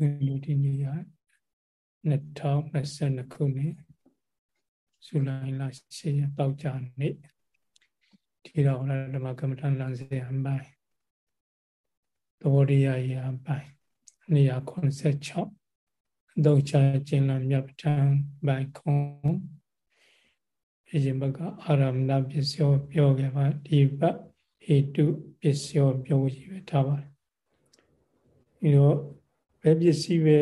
ဝင်လို့ဒီနေ့ရ2022ခုနှစ်ဇူလိုင်လ10ရက်တောက်ကြနေ့ဒီတော်ဓမ္မကမ္မထလမ်းစဉ်အပိုင်းသဘောတရားရအပိုင်း286အတုချကျင်လမြတ်ပဋ္ဌာန်းပိုင်းခုံအရင်ဘကအာရမဏပစ္စယောပြောခဲ့ပါဒီဘဟေတုပစ္စယောပြောရပဲထားပါတယ်ပြီးတော့ ဘယ်ပစ္စည်းပဲ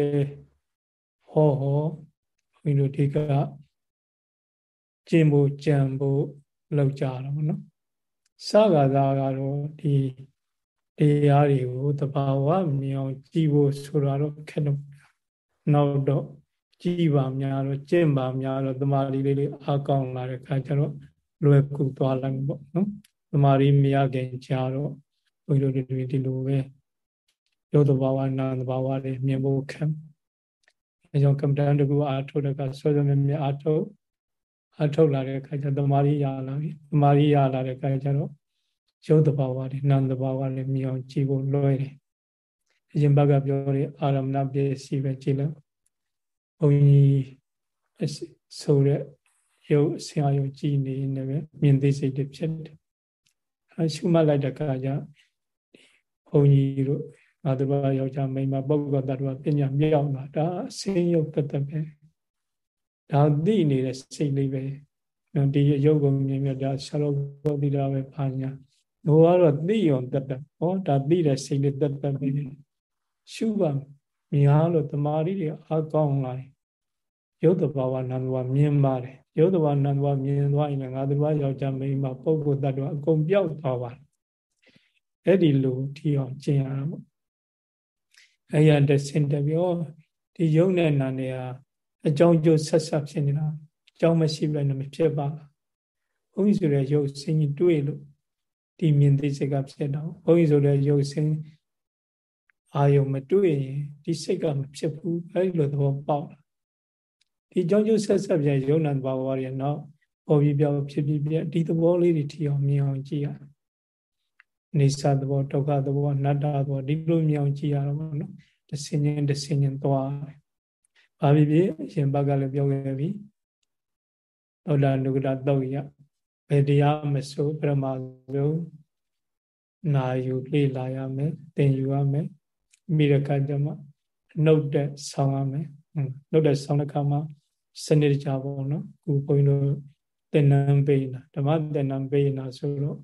ဟောဟောဘုန်းကြီးတို့ဒီကကျင့်ဖို့ကြံဖို့လောက်ကြတော့ဗောနော်စကားသားကတော့ဒီတရားတွေကိုတဘာဝမြောင်ကြည်ဖို့ဆိုတော့ခက်တော့နောက်တော့ကြည်ပါများတော့ကျင့်ပါများတော့တမာရီလေးလေးအကောင်းလာတဲ့ခါကျတော့လွယ်ကူသွားလိုက်ပေါ့နော်တမာရီမရခင်ကြာတော့ဘုန်းကြီးတို့ဒီလိုပဲ ရုပ်တဘာဝနာမ်တဘာဝတွေမြင်ဖို့ခံအဲကြောင့်ကမ္မဋ္ဌာန်းတကူအာထုတ်တဲ့ကဆွဲဆွဲမြဲမြဲအာထုတ်အာထုတ်လာတဲ့အခါကျသမာဓိရလာပြီသမာဓိရလာတဲ့အခါကျတော့ရုပ်တဘာဝတွေနာမ်တဘာဝတွေမြင်အောင်ကြည့်ဖို့လွယ်တယ်အရင်ဘက်ကပြောတဲ့အာရမဏပစ္စည်းပဲကြည့်လို့ဘုန်းကြီးဆိုတဲ့ရုပ်ဆရာရုပ်ကြည့်နေနေပဲမြင်သိစိတ်တွေဖြစ်တယ်အဲရှုမှတ်လိုက်တဲ့အခါကျဘုန်းကြီးတို့ ငါတို့ဘာယောက်ျားမိန်းမပုဂ္ဂိုလ်တ attva ပညာမြောက်လာဒါအစင်းရုပ်တသက်ပဲဒါသိနေတဲ့စိတ်လေးပဲဒီရုပ်ကိုမြင်မြတ်ဒါဆရာတော်ဘောတိတာပဲပါညာဘိုးကတော့သိရောတသက်ဟောဒါသိတဲ့စိတ်လေးတသက်ပဲရှုပါမြားလို့တမာရီတွေအကောင်းလာရုပ်တဘာဝနာမ်တဘာမြင်ပါတယ်ရုပ်တဘာနာမ်တဘာမြင်သွားရင်ငါတို့ဘာယောက်ျားမိန်းမပုဂ္ဂိုလ်တ attva အကုန်ပြောက်သွားပါတယ်အဲ့ဒီလိုထီအောင်ကျင့်ရတာပေါ့ အဲ့ရတဆင်တပြောဒီယုံနဲ့နာနေဟာအကြောင်းကျိုးဆက်ဆက်ဖြစ်နေတာအကြောင်းမရှိဘဲနဲ့မဖြစ်ပါဘုန်းကြီးဆိုတဲ့ယုတ်စင်ကြီးတွေ့လို့ဒီမြင်သိစိတ်ကဖြစ်တော့ဘုန်းကြီးဆိုတဲ့ယုတ်စင်အာယုံမတွေ့ရင်ဒီစိတ်ကမဖြစ်ဘူးအဲ့လိုသဘောပေါက်လာဒီကြောင့်ကျိုးဆက်ဆက်ပြယုံနာဘာဝရရဲ့နောက်ပေါ်ပြီးပြောဖြစ်ပြီးပြဒီသဘောလေးတွေထီအောင်မြင်အောင်ကြည့်ရ နေသသဘောဒုက္ခသဘောအနတ္တသဘောဒီလိုမြောင်ကြည့်ရတော့ဘောနော်တဆင်ချင်းတဆင်ချင်းသွားဘာဖြစ်ဖြစ်အရှင်ဘက်ကလည်းပြောခဲ့ပြီသောတာနုကတတုတ်ရဘယ်တရားမဆိုပရမဇုနာယူလေ့လာရမယ်သင်ယူရမယ်မိရကကြမှာနှုတ်တဲ့ဆောင်းရမယ်နှုတ်တဲ့ဆောင်းတဲ့ခါမှာစနစ်ကြပါဘောနော်ခုဘုန်းကြီးတို့သင်္นานပေးနာဓမ္မသင်္นานပေးနာဆိုတော့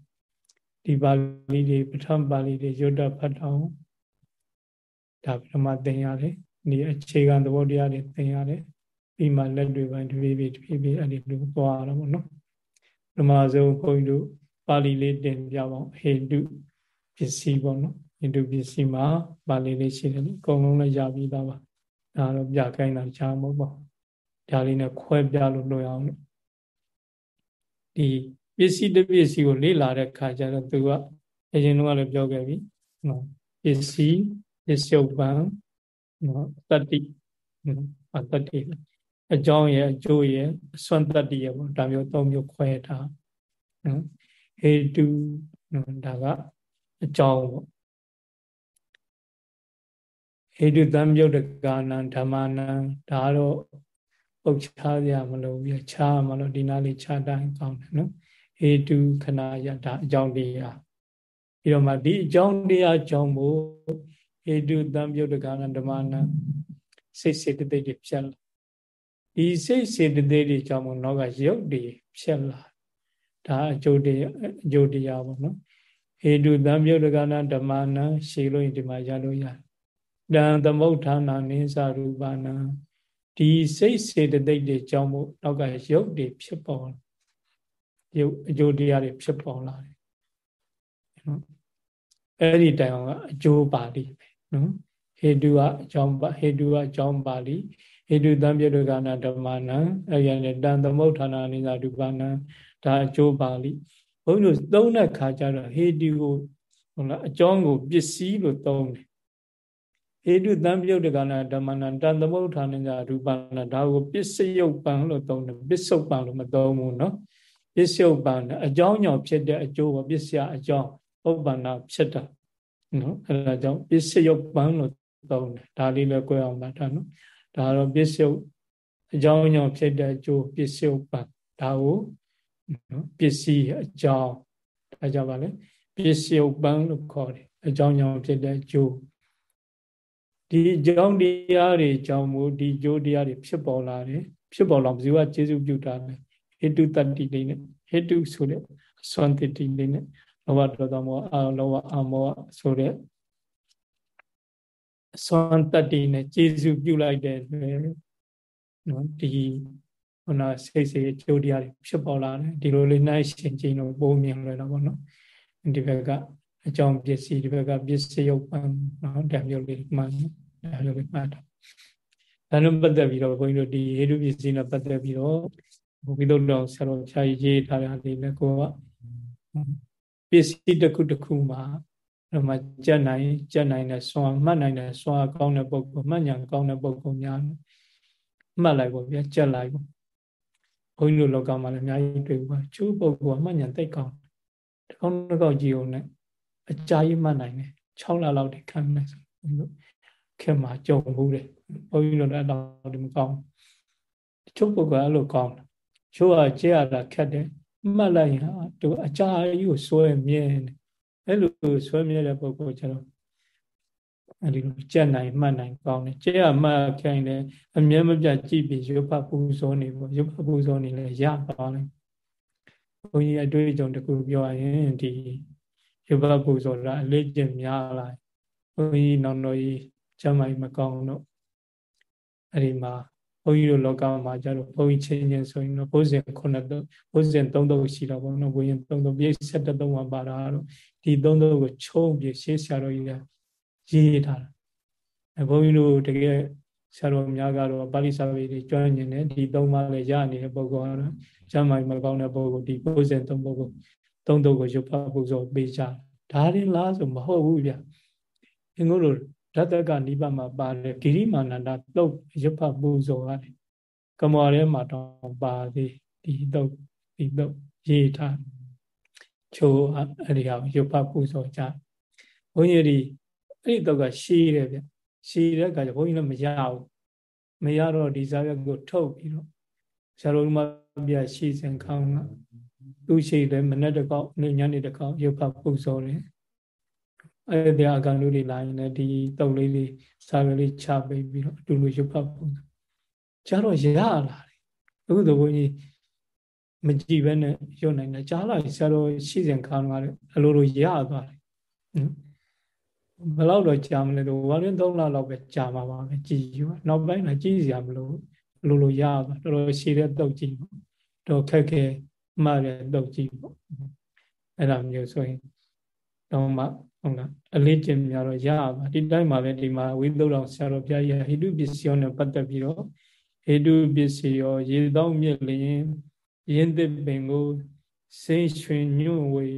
ဒီပါဠိတွေပထမပါဠိတွေရွတ်တဖတ်အောင်ဒါပထမသင်ရတယ်ဒီအခြေခံသဘောတရားတွေသင်ရတယ်ပြီးမှလက်တွေပိုင်းတပြေးပြေးတပြေးပြေးအဲ့ဒီလိုသွားရတော့ဗောနော်ပထမဆုံးဘုန်းကြီးတို့ပါဠိလေးတင်ပြပါအောင်ဟေတုပစ္စည်းပေါ့နော်ဟေတုပစ္စည်းမှာပါဠိလေးရှိတယ်လေအကုန်လုံးလည်းရပြီးသားပါဒါတော့ပြခိုင်းတာချားမဟုတ်ပါဒါလေးနဲ့ခွဲပြလို့လွယ်အောင်လို့ဒီ ပစ္စည်းတစ်ပစ္စည်းကိုလေ့လာတဲ့ခါကျတော့သူကအရင်ကလည်းပြောခဲ့ပြီနော်ပစ္စည်းပစ္စုပန်နော်တတ္တိအတ္တိအကြောင်းရဲ့အကျိုးရဲ့အစွမ်းတတ္တိရဲ့ပေါ့ဒါမျိုးသုံးမျိုးခွဲထားနော်ဟေတုနော်ဒါကအကြောင်းပေါ့ဟေတုတံမြုပ်တကာနံဓမ္မနံဒါတော့ပုတ်ချားရမလို့ပြချားမလို့ဒီနာလေးချားတိုင်းကောင်းတယ်နော် ဟေတုခဏယဒါအကြောင်းတရားပြီးတော့မှဒီအကြောင်းတရားကြောင့်မို့ဟေတုတံပြုတ်တကနာဓမ္မနာစိတ်စေတသိက်တွေဖြစ်လာဒီစိတ်စေတသိက်တွေကြောင့်မို့နောကရုပ်တွေဖြစ်လာဒါအကျိုးတရားအကျိုးတရားပေါ့နော်ဟေတုတံပြုတ်တကနာဓမ္မနာရှည်လို့ဒီမှာရလို့ရတယ်တံသမုဋ္ဌာနာနိသရူပနာဒီစိတ်စေတသိက်တွေကြောင့်မို့နောက်ကရုပ်တွေဖြစ်ပေါ် ရုပ်အကျိုးတရားတွေဖြစ်ပေါ်လာတယ်နော်အဲ့ဒီတိုင်အောင်ကအကျိုးပါဠိပဲနော်ဟေတုကအကြောင်းပါဟေတုကအကြောင်းပါဠိဟေတုတံပြတုကနာဓမ္မနံအဲ့ရတဲ့တန်သမုဋ္ဌာနာနိသဒုပနံဒါအကျိုးပါဠိဘုန်းကြီးတို့သုံးတဲ့ခါကျတော့ဟေတုကိုဟုတ်လားအကြောင်းကိုပစ္စည်းလို့သုံးတယ်ဟေတုတံပြုတ်တကနာဓမ္မနာတန်သမုဋ္ဌာနိသရူပနာဒါကိုပစ္စယုတ်ပံလို့သုံးတယ်ပစ္စုပံလို့မသုံးဘူးเนาะ ပစ္စုပန်အကြောင်းကြောင့်ဖြစ်တဲ့အကျိုးပေါ့ပစ္စယအကြောင်းဥပ္ပန္နဖြစ်တာနော်အဲဒါကြောင့်ပစ္စယုပန်လို့သုံးတယ်ဒါလေးလည်းကြွယ်အောင်ပါဒါနော်ဒါတော့ပစ္စုအကြောင်းကြောင့်ဖြစ်တဲ့အကျိုးပစ္စုပန်ဒါကိုနော်ပစ္စည်းအကြောင်းဒါကြပါလေပစ္စုပန်လို့ခေါ်တယ်အကြောင်းကြောင့်ဖြစ်တဲ့အကျိုးဒီအကြောင်းတရားတွေကြောင့်မို့ဒီကျိုးတရားတွေဖြစ်ပေါ်လာတယ်ဖြစ်ပေါ်လာဘယ်သူကကျေစုပြုတာလဲ ဟေတုတတ္တိလေးနဲ့ဟေတုဆိုတဲ့အစွမ်းတတိလေးနဲ့လောဘဒေါသမောအာလောဘအာမောဆိုတဲ့အစွမ်းတတ္တိနဲ့ကျေစုပြုလိုက်တဲ့နော်ဒီခုနစိတ်စေအကျိုးတရားတွေဖြစ်ပေါ်လာတယ်ဒီလိုလေးနိုင်ရှင်ချင်းတော့ပုံမြင်လွယ်တော့ဗောနော်ဒီဘက်ကအကြောင်းပစ္စည်းဒီဘက်ကပစ္စည်းရုပ်ပံနော်ဒါမျိုးလေးမှန်ဒါမျိုးလေးမှတ်တော့ဒါနဲ့ပတ်သက်ပြီးတော့ဘုန်းကြီးတို့ဒီဟေတုပစ္စည်းနဲ့ပတ်သက်ပြီးတော့ ဘုဝိသုဒ္ဓောဆရာတော်ဖြာရေးထားတာလေးလည်းကိုကပစ္စည်းတစ်ခုတစ်ခုမှာအဲ့မှာကြက်နိုင်ကြက်နိုင်တဲ့ဆွမ်းမှတ်နိုင်တဲ့ဆွမ်းကောင်းတဲ့ပုဂ္ဂိုလ်မှတ်ညာကောင်းတဲ့ပုဂ္ဂိုလ်များမှတ်လိုက်ပေါ့ဗျာကြက်လိုက်ပေါ့ဘုန်းကြီးတို့လောကမှာလည်းအများကြီးတွေ့ပါချိုးပုဂ္ဂိုလ်ကမှတ်ညာသိကောင်းတကောင်းတကောက်ကြည့်အောင်နဲ့အကြာကြီးမှတ်နိုင်တယ်6လလောက်တည်းခံမယ်ဆိုဘုန်းကြီးတို့ခင်မှာကြုံဘူးတယ်ဘုန်းကြီးတို့လည်းအဲ့လောက်တည်းမကောင်းတချို့ပုဂ္ဂိုလ်အဲ့လိုကောင်းတယ် ချိုးကကြည့်ရတာခက်တယ်မှတ်လိုက်ရင်သူအကြာကြီးကိုစွဲမြဲတယ်အဲ့လိုဆွဲမြဲတဲ့ပုဂ္ဂိုလ်ကျတော့အဲ့ဒီလိုကြက်နိုင်မှတ်နိုင်ကောင်းတယ်ကြက်ရမှတ်ခိုင်းတယ်အမြဲမပြတ်ကြည့်ပြီးရုပ်ဖတ်ပူဇော်နေပေါ့ရုပ်ဖတ်ပူဇော်နေလဲရပါလိမ့်ဘုန်းကြီးအတွေ့အကြုံတခုပြောရရင်ဒီရုပ်ဖတ်ပူဇော်တာအလေးကျင့်များလာဘုန်းကြီးနောင်တော်ကြီးကျမ်းမိုင်မကောင်းတော့အဲ့ဒီမှာ ဘုန်းကြီးတို့လောကမှာကျတော့ဘုန်းကြီးချင်းချင်းဆိုရင်တော့ဘုဇင်ခုနှစ်တုဘုဇင်သုံးတုရှိတော့ဘုန်းတော်ဘုရင်သုံးတုပြည့်ဆက်တုံးမှာပါတာတော့ဒီသုံးတုကိုချုံပြည့်ရှေးဆရာတော်ကြီးကရေးထားတာအဲဘုန်းကြီးတို့တကယ်ဆရာတော်များကတော့ပါဠိစာပေတွေကျွမ်းကျင်တယ်ဒီသုံးပါးလည်းရနေတဲ့ပုဂ္ဂိုလ်ကတော့ကျမ်းမာမကောင်းတဲ့ပုဂ္ဂိုလ်ဒီဘုဇင်သုံးပုဂ္ဂိုလ်သုံးတုကိုရုပ်ဖတ်ပူဇော်ပေးကြဒါရင်လားဆိုမဟုတ်ဘူးဗျအင်္ဂုလို ဓတ္တကနိဗ္ဗာန်မှာပါတယ်ဂိရိမာနန္ဒသုတ်ရုပ်ဖတ်ပူဇော်ရတယ်ကမော်ထဲမှာတော့ပါသေးဒီသုတ်ဒီသုတ်ရေးထားချိုးအဲ့ဒီဟာရုပ်ဖတ်ပူဇော်ကြဘုန်းကြီးဒီအဲ့ဒီသုတ်ကရှည်တယ်ဗျရှည်တဲ့အခါကျဘုန်းကြီးလည်းမရဘူးမရတော့ဒီဇာရက်ကိုထုတ်ပြီးတော့ဆရာတော်မပြရှည်စင်ခေါင်းကသူရှိတယ်မနေ့တကောက်ညနေတကောက်ရုပ်ဖတ်ပူဇော်တယ် အဲ့ဒီအကံလူတွေလာရင်လည်းဒီတုတ်လေးလေးစာရွက်လေးချပေးပြီးတော့အတူတူရုပ်ဖတ်ပုံကျတော့ရလာတယ်အခုသဘောကြီးမကြည့်ဘဲနဲ့ရုပ်နိုင်တယ်ကြားလာဆရာတော်ရှိစဉ်ခါတော့လည်းအလိုလိုရသွားတယ်ဘယ်လောက်တော့ကြာမလဲတော့ဝါရင်း3လလောက်ပဲကြာမှာပါပဲကြည်ယူနောက်ပိုင်းတော့ကြည်စရာမလိုအလိုလိုရသွားတော်တော်ရှည်တဲ့တုတ်ကြည့်ပေါ့တော့ခက်ခဲမှတဲ့တုတ်ကြည့်ပေါ့အဲ့လိုမျိုးဆိုရင်တော့မှ ဟုတ်လားအလေးကျင့်များတော့ရပါဒီတိုင်းမှာပဲဒီမှာဝိသုဒ္ဓောဆရာတော်ဘုရားကြီးဟိတုပစ္စည်းရောနဲ့ပတ်သက်ပြီးတော့ဟိတုပစ္စည်းရောရေတောင်းမြစ်လျင်ရင်းသစ်ပင်ကိုစိတ်ရွှင်ညွန့်ဝေ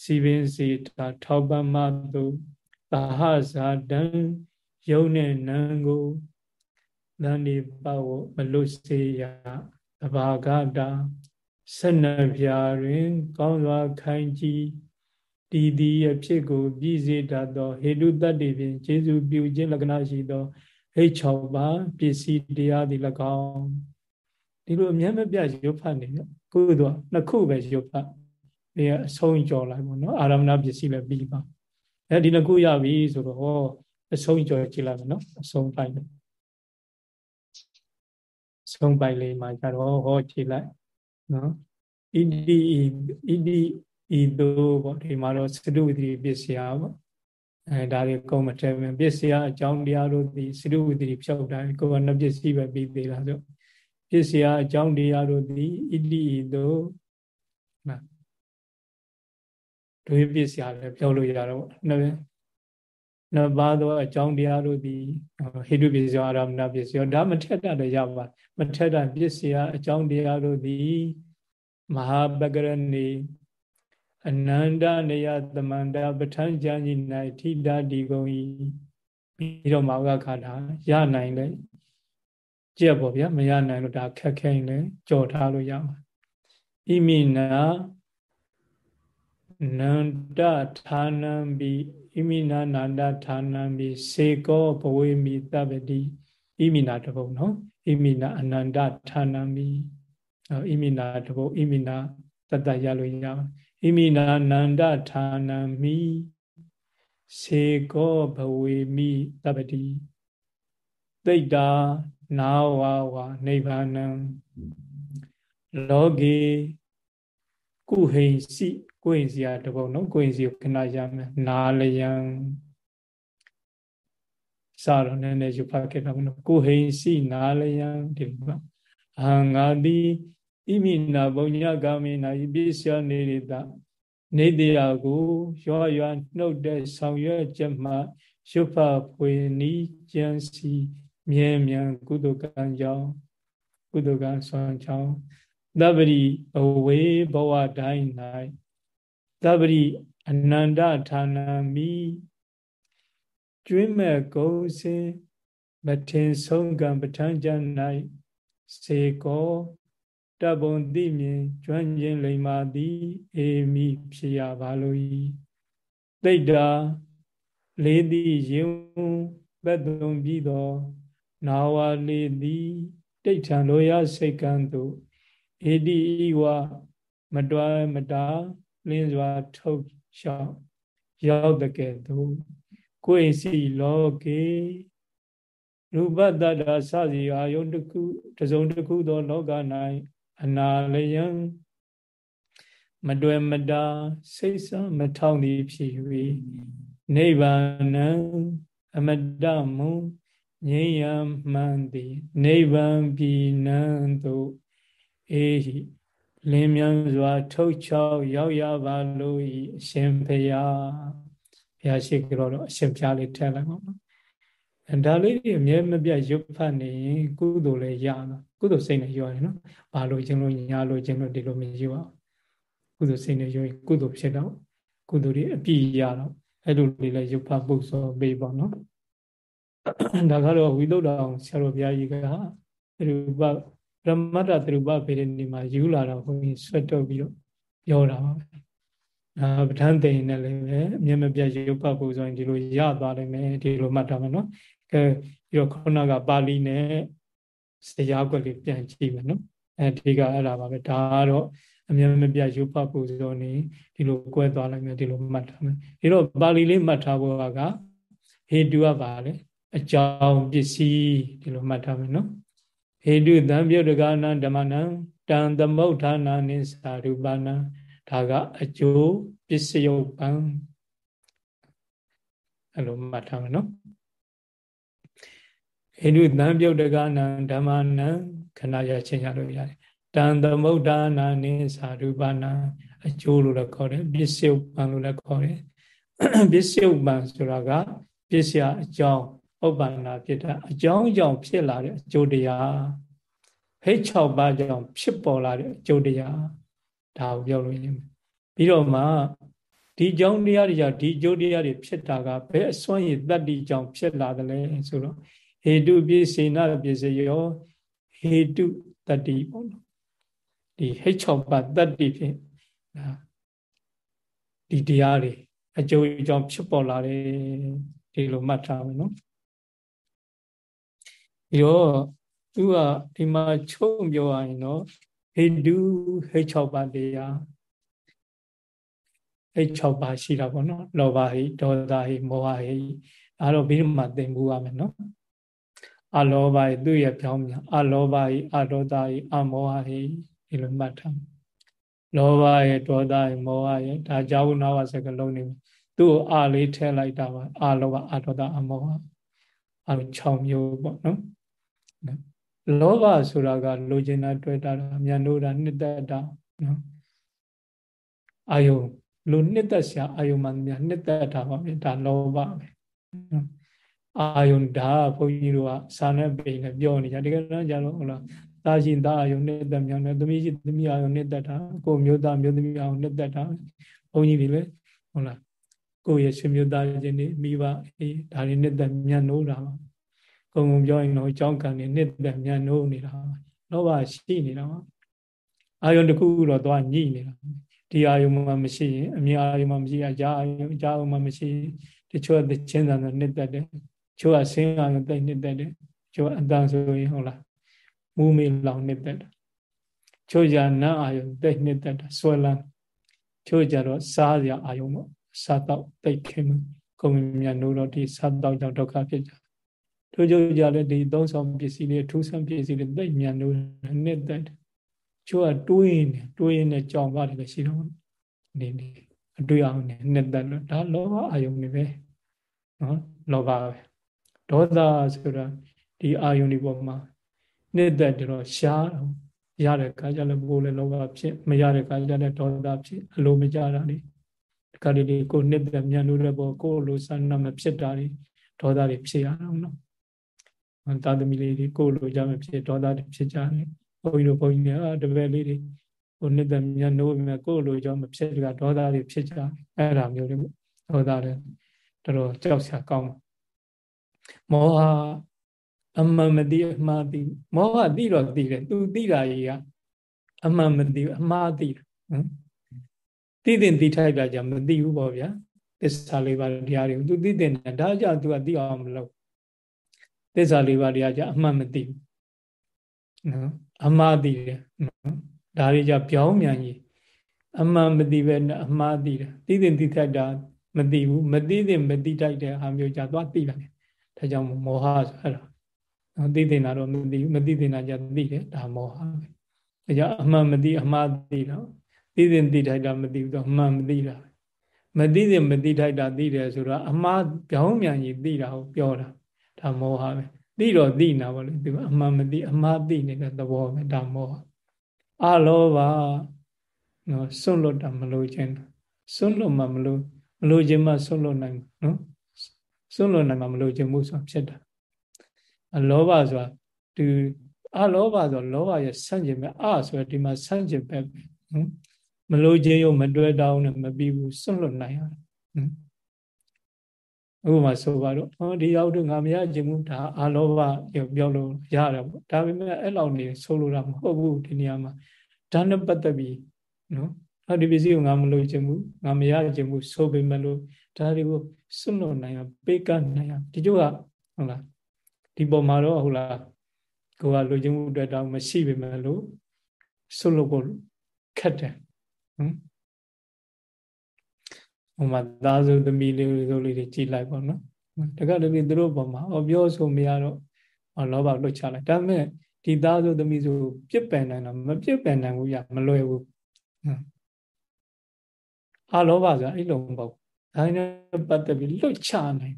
စီပင်စီတာထောက်ပမတုသာဟဇာတံယုံနဲ့နံကိုသန္ဒီပဝမလွတ်စေရတဘာဂတာဆက်နှပြတွင် ကောင်းစွာခိုင်ကြည် တည်တည်အဖြစ်ကိုပြည့်စေတတ်သောဟေတုတ္တိဖြင့်ခြေစုပြုခြင်းလက္ခဏာရှိသောဟိတ်6ပါးပစ္စည်းတရားသည်၎င်းဒီလိုအများမပြရုပ်ဖတ်နေရကုသိုလ်နှစ်ခုပဲရုပ်ဖတ်ဒီအဆုံးကြော်လိုက်ပေါ့နော်အာရမဏပစ္စည်းလည်းပြီးပါအဲဒီနှစ်ခုရပြီဆိုတော့ဟောအဆုံးကြော်ကြည့်လိုက်မယ်နော်အဆုံးပိုင်းအဆုံးပိုင်းလေးမှာကျတော့ဟောကြည့်လိုက်နော်ဣတိဣတိ ဤသို့ပေါ့ဒီမှာတော့စတုဝိတ္တိပစ္စယပေါ့အဲဒါတွေကောမထဲမယ်ပစ္စယအကြောင်းတရားတို့ဒီစတုဝိတ္တိဖြောက်တိုင်းကိုယ်ကနှစ်ပစ္စည်းပဲပြီးသေးလားဆိုပစ္စယအကြောင်းတရားတို့ဒီဣတိဤသို့နော်ဒွေပစ္စယလည်းပြောလို့ရတော့နှစ်နှစ်ပါးသောအကြောင်းတရားတို့ဒီဟိတုပစ္စယအာရမဏပစ္စယဒါမထက်တာလည်းရပါမထက်တာပစ္စယအကြောင်းတရားတို့ဒီမဟာပဂရဏီ အနန္တနေယသမန္တာပဋ္ဌာန်းကျမ်းကြီး၌ထိတာဒီကုန်ဤပြီးတော့မာဝကခါတာရနိုင်လေကြည့်ပေါ့ဗျာမရနိုင်လို့ဒါခက်ခဲရင်လည်းကြော်ထားလို့ရမှာဣမိနာနန္တဌာနံပိဣမိနာနန္တဌာနံပိစေကောဘဝေမိတပတိဣမိနာတဘုံနော်ဣမိနာအနန္တဌာနံပိဣမိနာတဘုံဣမိနာတတရလို့ရပါ ဣမိနာနန္တဌာနံမိစေကောဘဝေမိတပတိသိတ္တာနာဝဝနိဗ္ဗာနံလောကေကုဟိစီ ကိုရင်စီရတပုတ်နော်ကိုရင်စီကိုခဏရမယ်နာလယံစတော့နည်းနည်းယူဖတ်ခဲ့တော့နော်ကိုဟိစီနာလယံဒီလိုပါအာငါတိ ဣမိနာဘုံညဂာမိနာဤပိစ္ဆယနေရတနေတရားကိုရောရွာနှုတ်တဲ့ဆောင်ရွက်ချက်မှရုပ်ဖဖွေနီးကျန်းစီမြဲမြံကုသကံကြောင့်ကုသကံဆွမ်းကြောင့်သဗ္ဗရိအဝေဘဝတိုင်း၌သဗ္ဗရိအနန္တဌာနမိကျွင်းမဲ့ကုံစင်မထင်ဆုံးကံပဋ္ဌာန်းကျမ်း၌စေကော တဘုံတိမြင်ကျွမ်းကျင်လိမ္မာသည်အေမိဖြစ်ရပါလို၏တိတ်တာလေးသည်ရင်ဘက်သွန်ပြီးသောနာဝလေးသည်တိတ်ထံလိုရစိတ်ကံသို့ဧတိဤဝမတွားမတာလင်းစွာထုတ်လျှောက်ရောက်တဲ့ကဲ့သို့ကိုယ်စီလောကေရူပတ္တရာစစီအာယုန်တစ်ခုတစုံတစ်ခုသောလောက၌ အနာလယံမတွယ်မတာစိတ်ဆမထောင်းသည်ဖြစ်၍နိဗ္ဗာနံအမတမုငြိယမှန်သည်နိဗ္ဗာန်ပြည်နံသို့အေဟိလင်းမြန်းစွာ ထုတ်ချောက်ရောက်ရပါလို့ဤအရှင်ဖရာဘုရားရှိခိုးတော့အရှင်ဖရာလေးထည့်လိုက်ပါတော့အဲဒါလေးတွေအမြဲမပြတ်ရုပ်ဖတ်နေရင်ကုသိုလ်လည်းရတော့ ကုသိုလ်စိတ်နဲ့ရောရင်နော်ဘာလို့ခြင်းလို့ညာလို့ခြင်းလို့ဒီလိုမယူအောင်ကုသိုလ်စိတ်နဲ့ရောရင်ကုသိုလ်ဖြစ်တော့ကုသိုလ်တွေအပြည့်ရတော့အဲ့လိုလေးလည်းရုပ်ဖတ်ပုစောပေးပါနော်ဒါကတော့ဝိသုဒ္ဓအောင်ဆရာတော်ဘုရားကြီးကရူပရမတ္တသရူပဗေဒနေမှာယူလာတော့ဘုန်းကြီးဆွတ်တော့ပြီးတော့ပြောတာပါပဲအာပဋ္ဌာန်းသိရင်လည်းပဲအမြဲမပြတ်ရုပ်ပတ်ဖို့ဆိုရင်ဒီလိုရသွားနိုင်မယ်ဒီလိုမှတ်ထားမယ်နော်ကဲပြီးတော့ခုနကပါဠိနဲ့ စရာကွက်လေးပြန်ကြည့်မယ်နော်အဲဒီကအဲ့ဒါပါပဲဒါကတော့အမြဲမပြတ်ရုပ်ပတ်ဖို့ဆိုနေဒီလိုကွဲသွားနိုင်မယ်ဒီလိုမှတ်ထားမယ်ဒီတော့ပါဠိလေးမှတ်ထားဖို့ကဟေတုကပါလေအကြောင်းပစ္စည်းဒီလိုမှတ်ထားမယ်နော်ဟေတုသံပြုတ်တကနာဓမ္မနံတံသမုဋ္ဌာနာနိသာရူပနံဒါကအကျိုးပစ္စယုတ်ပံအဲ့လိုမှတ်ထားမယ်နော် ဟေတုသံပြုတ်တကနာဓမ္မနံခဏရချင်းရလို့ရတယ်တံသမုဋ္ဌာနာနိသာရူပနံအကျိုးလို့လည်းခေါ်တယ်ပစ္စယုတ်ပံလို့လည်းခေါ်တယ်ပစ္စယုတ်ပံဆိုတာကပစ္စယအကြောင်းဥပ္ပန္နာဖြစ်တာအကြောင်းကြောင့်ဖြစ်လာတဲ့အကျိုးတရားဟိတ်6ပါးကြောင့်ဖြစ်ပေါ်လာတဲ့အကျိုးတရားဒါကိုပြောလို့ရမယ်ပြီးတော့မှဒီကြောင့်တရားတွေကြောင့်ဒီကျိုးတရားတွေဖြစ်တာကဘယ်အစွမ်းရည်တတ္တိကြောင့်ဖြစ်လာတယ်လဲဆိုတော့ ဟေတုပြည့်စေနာပြည့်စေရောဟေတုတတ္တိပေါ့နော်ဒီဟိတ်6ပါးတတ္တိဖြင့်ဒီတရားတွေအကျိုးကြောင့်ဖြစ်ပေါ်လာတယ်ဒီလိုမှတ်ထားမယ်နော်ပြီးတော့သူကဒီမှာချုံပြောရရင်တော့ဟိတုဟိ6ပါးတရားဟိ6ပါးရှိတာပေါ့နော်လောဘဟိဒေါသဟိမောဟဟိအဲ့တော့ပြီးမှသင်မှုရမယ်နော် အလောဘဟိသူ့ရဲ့ပြောင်းပြန်အလောဘဟိအဒေါသဟိအမောဟဟိဒီလိုမှတ်ထားလောဘရဲ့ဒေါသရဲ့မောဟရဲ့ဒါကြောင့်နာဝစကလုံးနေသူ့ကိုအာလေးထဲလိုက်တာပါအာလောဘအဒေါသအမောဟအ6မျိုးပေါ့နော်လောဘဆိုတာကလိုချင်တာတွေ့တာမြန်လို့တာနှစ်သက်တာနော်အာယုံလိုနှစ်သက်ရှာအာယုံမှများနှစ်သက်တာပါပဲဒါလောဘပဲနော် အာယုံဒါဘုန်းကြီးတို့ကစာနဲ့ပိန်နဲ့ပြောနေကြတကယ်တော့ကြတော့ဟုတ်လားသာရှင်သာအာယုံနှစ်သက်မြောင်းတယ်သမီးရှိသမီးအာယုံနှစ်သက်တာကိုမျိုးသားမျိုးသမီးအာယုံနှစ်သက်တာဘုန်းကြီးတွေလည်းဟုတ်လားကိုယ့်ရဲ့ရှင်မျိုးသားချင်းတွေမိဘအေးဒါတွေနှစ်သက်မြန်လို့တာပါကုံကုံပြောရင်တော့အကြောင်းကံနေနှစ်သက်မြန်နိုးနေတာလောဘရှိနေတာပါအာယုန်တစ်ခုတော့သွားညှိနေတာဒီအာယုံမှမရှိရင်အမြင်အာယုံမှမရှိအကြာအာယုံအကြာအာယုံမှမရှိတချို့ကချင်းသာနဲ့နှစ်သက်တယ် ချို့ကဆင်းအာယုံတိတ်နှစ်သက်တယ်ချို့ကအတန်ဆိုရင်ဟုတ်လားမူးမေးလောင်နှစ်သက်တယ်ချို့ကြနတ်အာယုံတိတ်နှစ်သက်တာဆွဲလန်းချို့ကြတော့စားရအာယုံပေါ့စားတော့တိတ်ခင်ကိုယ်မြတ်နိုးတော့ဒီစားတော့ကြောင့်ဒုက္ခဖြစ်ကြတို့ကြကြလည်းဒီသုံးဆောင်ပစ္စည်းတွေထူးဆန်းပစ္စည်းတွေတိတ်မြန်နိုးနှစ်သက်ချို့ကတွေးနေတွေးနေကြောင်ပါတယ်လည်းရှိတော့နေနေအတွေ့အောင်နေနှစ်သက်လို့ဒါလောဘအာယုံတွေပဲနော်လောဘပဲ ဒေါသဆိုတာဒီအာယုန်ဒီပေါ်မှာနှစ်သက်တော့ရှားတော့ရတဲ့ခါကျလည်းဘိုးလည်းလောဘဖြစ်မရတဲ့ခါကျလည်းဒေါသဖြစ်အလိုမကြတာလေဒီကလေးလေးကိုနှစ်သက်မြန်လို့တဲ့ပေါ်ကိုလိုဆန္ဒမဖြစ်တာတွေဒေါသတွေဖြစ်ရအောင်နော်သာသမီလေးတွေကိုလိုကြမဖြစ်ဒေါသတွေဖြစ်ကြတယ်ဘုန်းကြီးတို့ဘုန်းကြီးတွေတပည့်လေးတွေကိုနှစ်သက်မြန်လို့မြကိုလိုကြောင့်မဖြစ်ကြဒေါသတွေဖြစ်ကြတယ်အဲ့ဒါမျိုးတွေဒေါသတွေတော်တော်ကြောက်စရာကောင်း မောဟအမှန်မသိအမှားသိမောဟသိတော့သိတယ်သူသိတာကြီးကအမှန်မသိအမှားသိနော်သိတဲ့သိထိုက်တာကြာမသိဘူးပေါ့ဗျာသစ္စာလေးပါးတရားတွေကို तू သိတဲ့ဒါကြောင့် तू ကသိအောင်မလုပ်သစ္စာလေးပါးတရားကြာအမှန်မသိဘူးနော်အမှားသိတယ်နော်ဒါတွေကြာပြောင်းမြန်ကြီးအမှန်မသိပဲနဲ့အမှားသိတယ်သိတဲ့သိထိုက်တာမသိဘူးမသိတဲ့မသိထိုက်တဲ့အာမျိုးကြာသွားသိတယ် ဒါကြောင့်မောဟဆိုအဲ့ဒါနော်သိတဲ့နာတော့မသိဘူးမသိတဲ့နာじゃသိတယ်ဒါမောဟပဲဒါကြောင့်အမှန်မသိအမှားသိတော့သိတဲ့သိထိုက်တာမသိဘူးတော့အမှန်မသိတာမသိတဲ့မသိထိုက်တာသိတယ်ဆိုတော့အမှားပြောင်းမြန်ကြီးသိတာကိုပြောတာဒါမောဟပဲသိတော့သိနာပါလို့သူအမှန်မသိအမှားသိနေတဲ့သဘောပဲဒါမောဟအလောဘနော်စွန့်လွတ်တာမလို့ခြင်းစွန့်လွတ်မှမလို့မလို့ခြင်းမှစွန့်လွတ်နိုင်နော် စွန့်လွတ်နိုင်မှမလို့ခြင်းမှုဆိုတာဖြစ်တာအလောဘဆိုတာဒီအလောဘဆိုလောဘရဲ့ဆန့်ကျင်ပဲအဆိုဒီမှာဆန့်ကျင်ပဲနော်မလို့ခြင်းရောမတွဲတောင်းနဲ့မပြီးဘူးစွန့်လွတ်နိုင်ရတယ်ဥပမာဆိုပါတော့ဟောဒီရောက်တော့ငါမရခြင်းဘူးဒါအလောဘပြောလို့ရတယ်ပေါ့ဒါပေမဲ့အဲ့လောက်နေဆိုလို့တာမဟုတ်ဘူးဒီနေရာမှာဒါနဲ့ပတ်သက်ပြီးနော် ဟောဒီပစ္စည်းကိုငါမလို့ခြင်းဘူးငါမရခြင်းဘူးဆိုပေမဲ့လို့ဒါတွေကိုစွန့်လွတ်နိုင်အောင်ပေးကနိုင်အောင်ဒီကျို့ကဟုတ်လားဒီပုံမှာတော့ဟုတ်လားကိုကလူချင်းမှုအတွက်တောင်မရှိပေမဲ့လို့စွန့်လွတ်ဖို့ခက်တယ်နော်ဟိုမှာသားစုသမီးလေးဆိုလေးတွေကြည်လိုက်ပါနော်တကယ်လို့သူတို့ပုံမှာအပြောဆိုမရတော့လောဘလွတ်ချလိုက်ဒါပေမဲ့ဒီသားစုသမီးစုပြစ်ပယ်နိုင်တော့မပြစ်ပယ်နိုင်ဘူးရမလွယ်ဘူး အလောဘဆိုတာအဲ့လိုမဟုတ်ဒါနဲ့ပတ်သက်ပြီးလွတ်ချနိုင်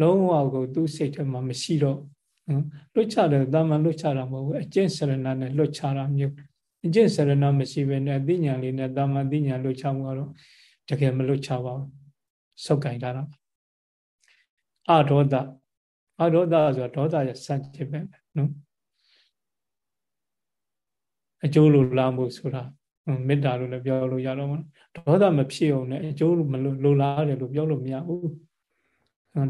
လုံးဝကိုသူ့စိတ်ထဲမှာမရှိတော့လွတ်ချတယ်တာမန်လွတ်ချတာမဟုတ်ဘူးအကျင့်စရဏနဲ့လွတ်ချတာမျိုးအကျင့်စရဏမရှိဘဲနဲ့အသိဉာဏ်လေးနဲ့တာမန်သိဉာဏ်လွတ်ချမှုကတော့တကယ်မလွတ်ချပါဘူးစောက်ကင်ထားတာအဒေါသအဒေါသဆိုတာဒေါသရဲ့စัจจิပဲနော်အကျိုးလိုလားမှုဆိုတာ မေတ္တာလို့လည်းပြောလို့ရတော့မှာဒေါသမဖြစ်အောင်နဲ့အကျိုးမလိုလားတယ်လို့ပြောလို့မရဘူး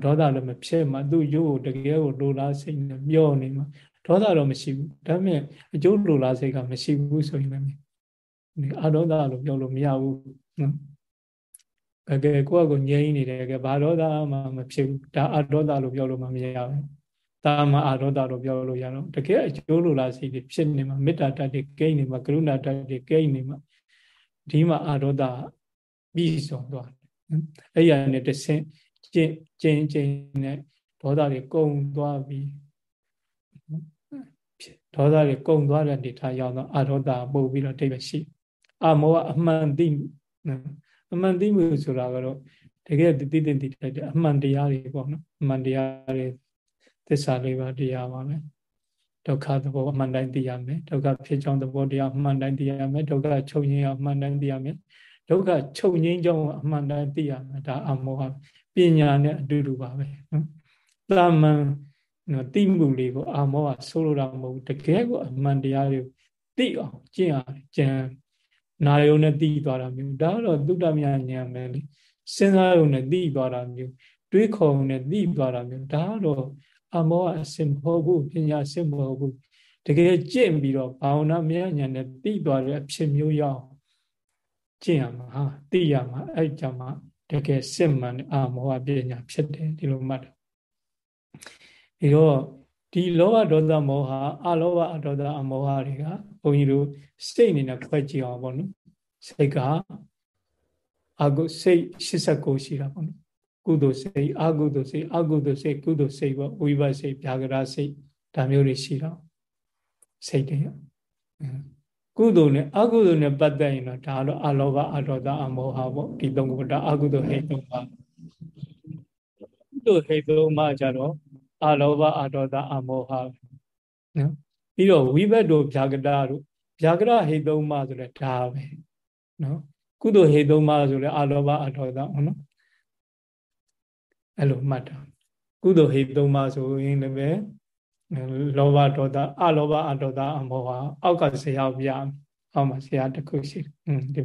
ဒေါသလည်းမဖြစ်မှသူ့ရုပ်ကိုတကယ်ကိုလိုလားစိတ်နဲ့ပြောနေမှာဒေါသတော့မရှိဘူးဒါပေမဲ့အကျိုးလိုလားစိတ်ကမရှိဘူးဆိုရင်လည်းအဒေါသလို့ပြောလို့မရဘူးနော်အကယ်ကိုယ့်အကိုငြိမ်းနေတယ်ကဲဘာဒေါသမှမဖြစ်ဘူးဒါအဒေါသလို့ပြောလို့မှမရဘူး တာမအဒေါသလို့ပြောလို့ရတော့တကယ်အကျိုးလိုလားစိတ်တွေဖြစ်နေမှာမေတ္တာတတ်တွေကိန်းနေမှာကရုဏာတတ်တွေကိန်းနေမှာဒီမှာအဒေါသပြီးဆုံးသွားတယ်အဲ့ရနဲ့တဆင့်ကျင့်ကျင့်ကျင့်နဲ့ဒေါသတွေကုန်သွားပြီးဒေါသတွေကုန်သွားတဲ့အနေထားရောက်တော့အဒေါသပို့ပြီးတော့တိတ်ပဲရှိအမောကအမှန်သိအမှန်သိမှုဆိုတာကတော့တကယ်သိသိသိတဲ့အမှန်တရားတွေပေါ့နော်အမှန်တရားတွေ သစ္စာလေးပါးတရားပါမယ်ဒုက္ခသဘောအမှန်တိုင်းသိရမယ်ဒုက္ခဖြစ်ကြောင်းသဘောတရားအမှန်တိုင်းသိရမယ်ဒုက္ခချုပ်ငြိမ်းအောင်အမှန်တိုင်းသိရမယ်ဒုက္ခချုပ်ငြိမ်းကြောင်းအမှန်တိုင်းသိရမယ်ဒါအမောဟပညာနဲ့အတူတူပါပဲနော်တာမန်နော်တိမှုလေးကိုအာမောဟဆိုလိုတာမဟုတ်တကယ်ကိုအမှန်တရားတွေကိုသိအောင်ကျင့်ရတယ်ကျင့်နာယုံနဲ့သိသွားတာမျိုးဒါတော့သုတ္တမယဉာဏ်ပဲလေစဉ်းစားယုံနဲ့သိသွားတာမျိုးတွေးခေါ်နဲ့သိသွားတာမျိုးဒါတော့ အမောအစင်မဟုတ်ဘူးပညာစင်မဟုတ်ဘူးတကယ်ကြင့်ပြီးတော့ဘာဝနာမြတ်ဉာဏ်နဲ့သိသွားတဲ့အဖြစ်မျိုးရောက်ကျင့်ရမှာဟာသိရမှာအဲ့ကြမှာတကယ်စစ်မှန်အာမောဟပညာဖြစ်တယ်ဒီလိုမှတ်တယ်ဒီတော့ဒီလောဘဒေါသမောဟအလောဘအဒေါသအမောဟတွေကဘုန်းကြီးတို့စိတ်အနေနဲ့ဖွဲ့ကြည့်အောင်ပေါ့နော်စိတ်ကအကုစိတ်89ရှိတာပေါ့နော် ကုသိုလ်စိတ်အကုသိုလ်စိတ်အကုသိုလ်စိတ်ကုသိုလ်စိတ်ပေါ့ဝိဘတ်စိတ်ဗျာကရစိတ်ဒါမျိုးတွေရှိတော့စိတ်တွေကုသိုလ်နဲ့အကုသိုလ်နဲ့ပတ်သက်ရင်တော့ဒါတော့အလောဘအဒေါသအမောဟပေါ့ဒီသုံးခုဒါအကုသိုလ်ဟိတ်သုံးပါကုသိုလ်ဟိတ်သုံးပါကြတော့အလောဘအဒေါသအမောဟနော်ပြီးတော့ဝိဘတ်တို့ဗျာကရတို့ဗျာကရဟိတ်သုံးပါဆိုလဲဒါပဲနော်ကုသိုလ်ဟိတ်သုံးပါဆိုလဲအလောဘအဒေါသဟုတ်နော် အဲ့လိုမှတ်တာကုသိုလ်ဟိတ်သုံးပါဆိုရင်လည်းလောဘဒေါသအလောဘအဒေါသအမောဟအောက်ကဆရာပြအောက်မှာဆရာတခုရှိတယ်อืมဒီ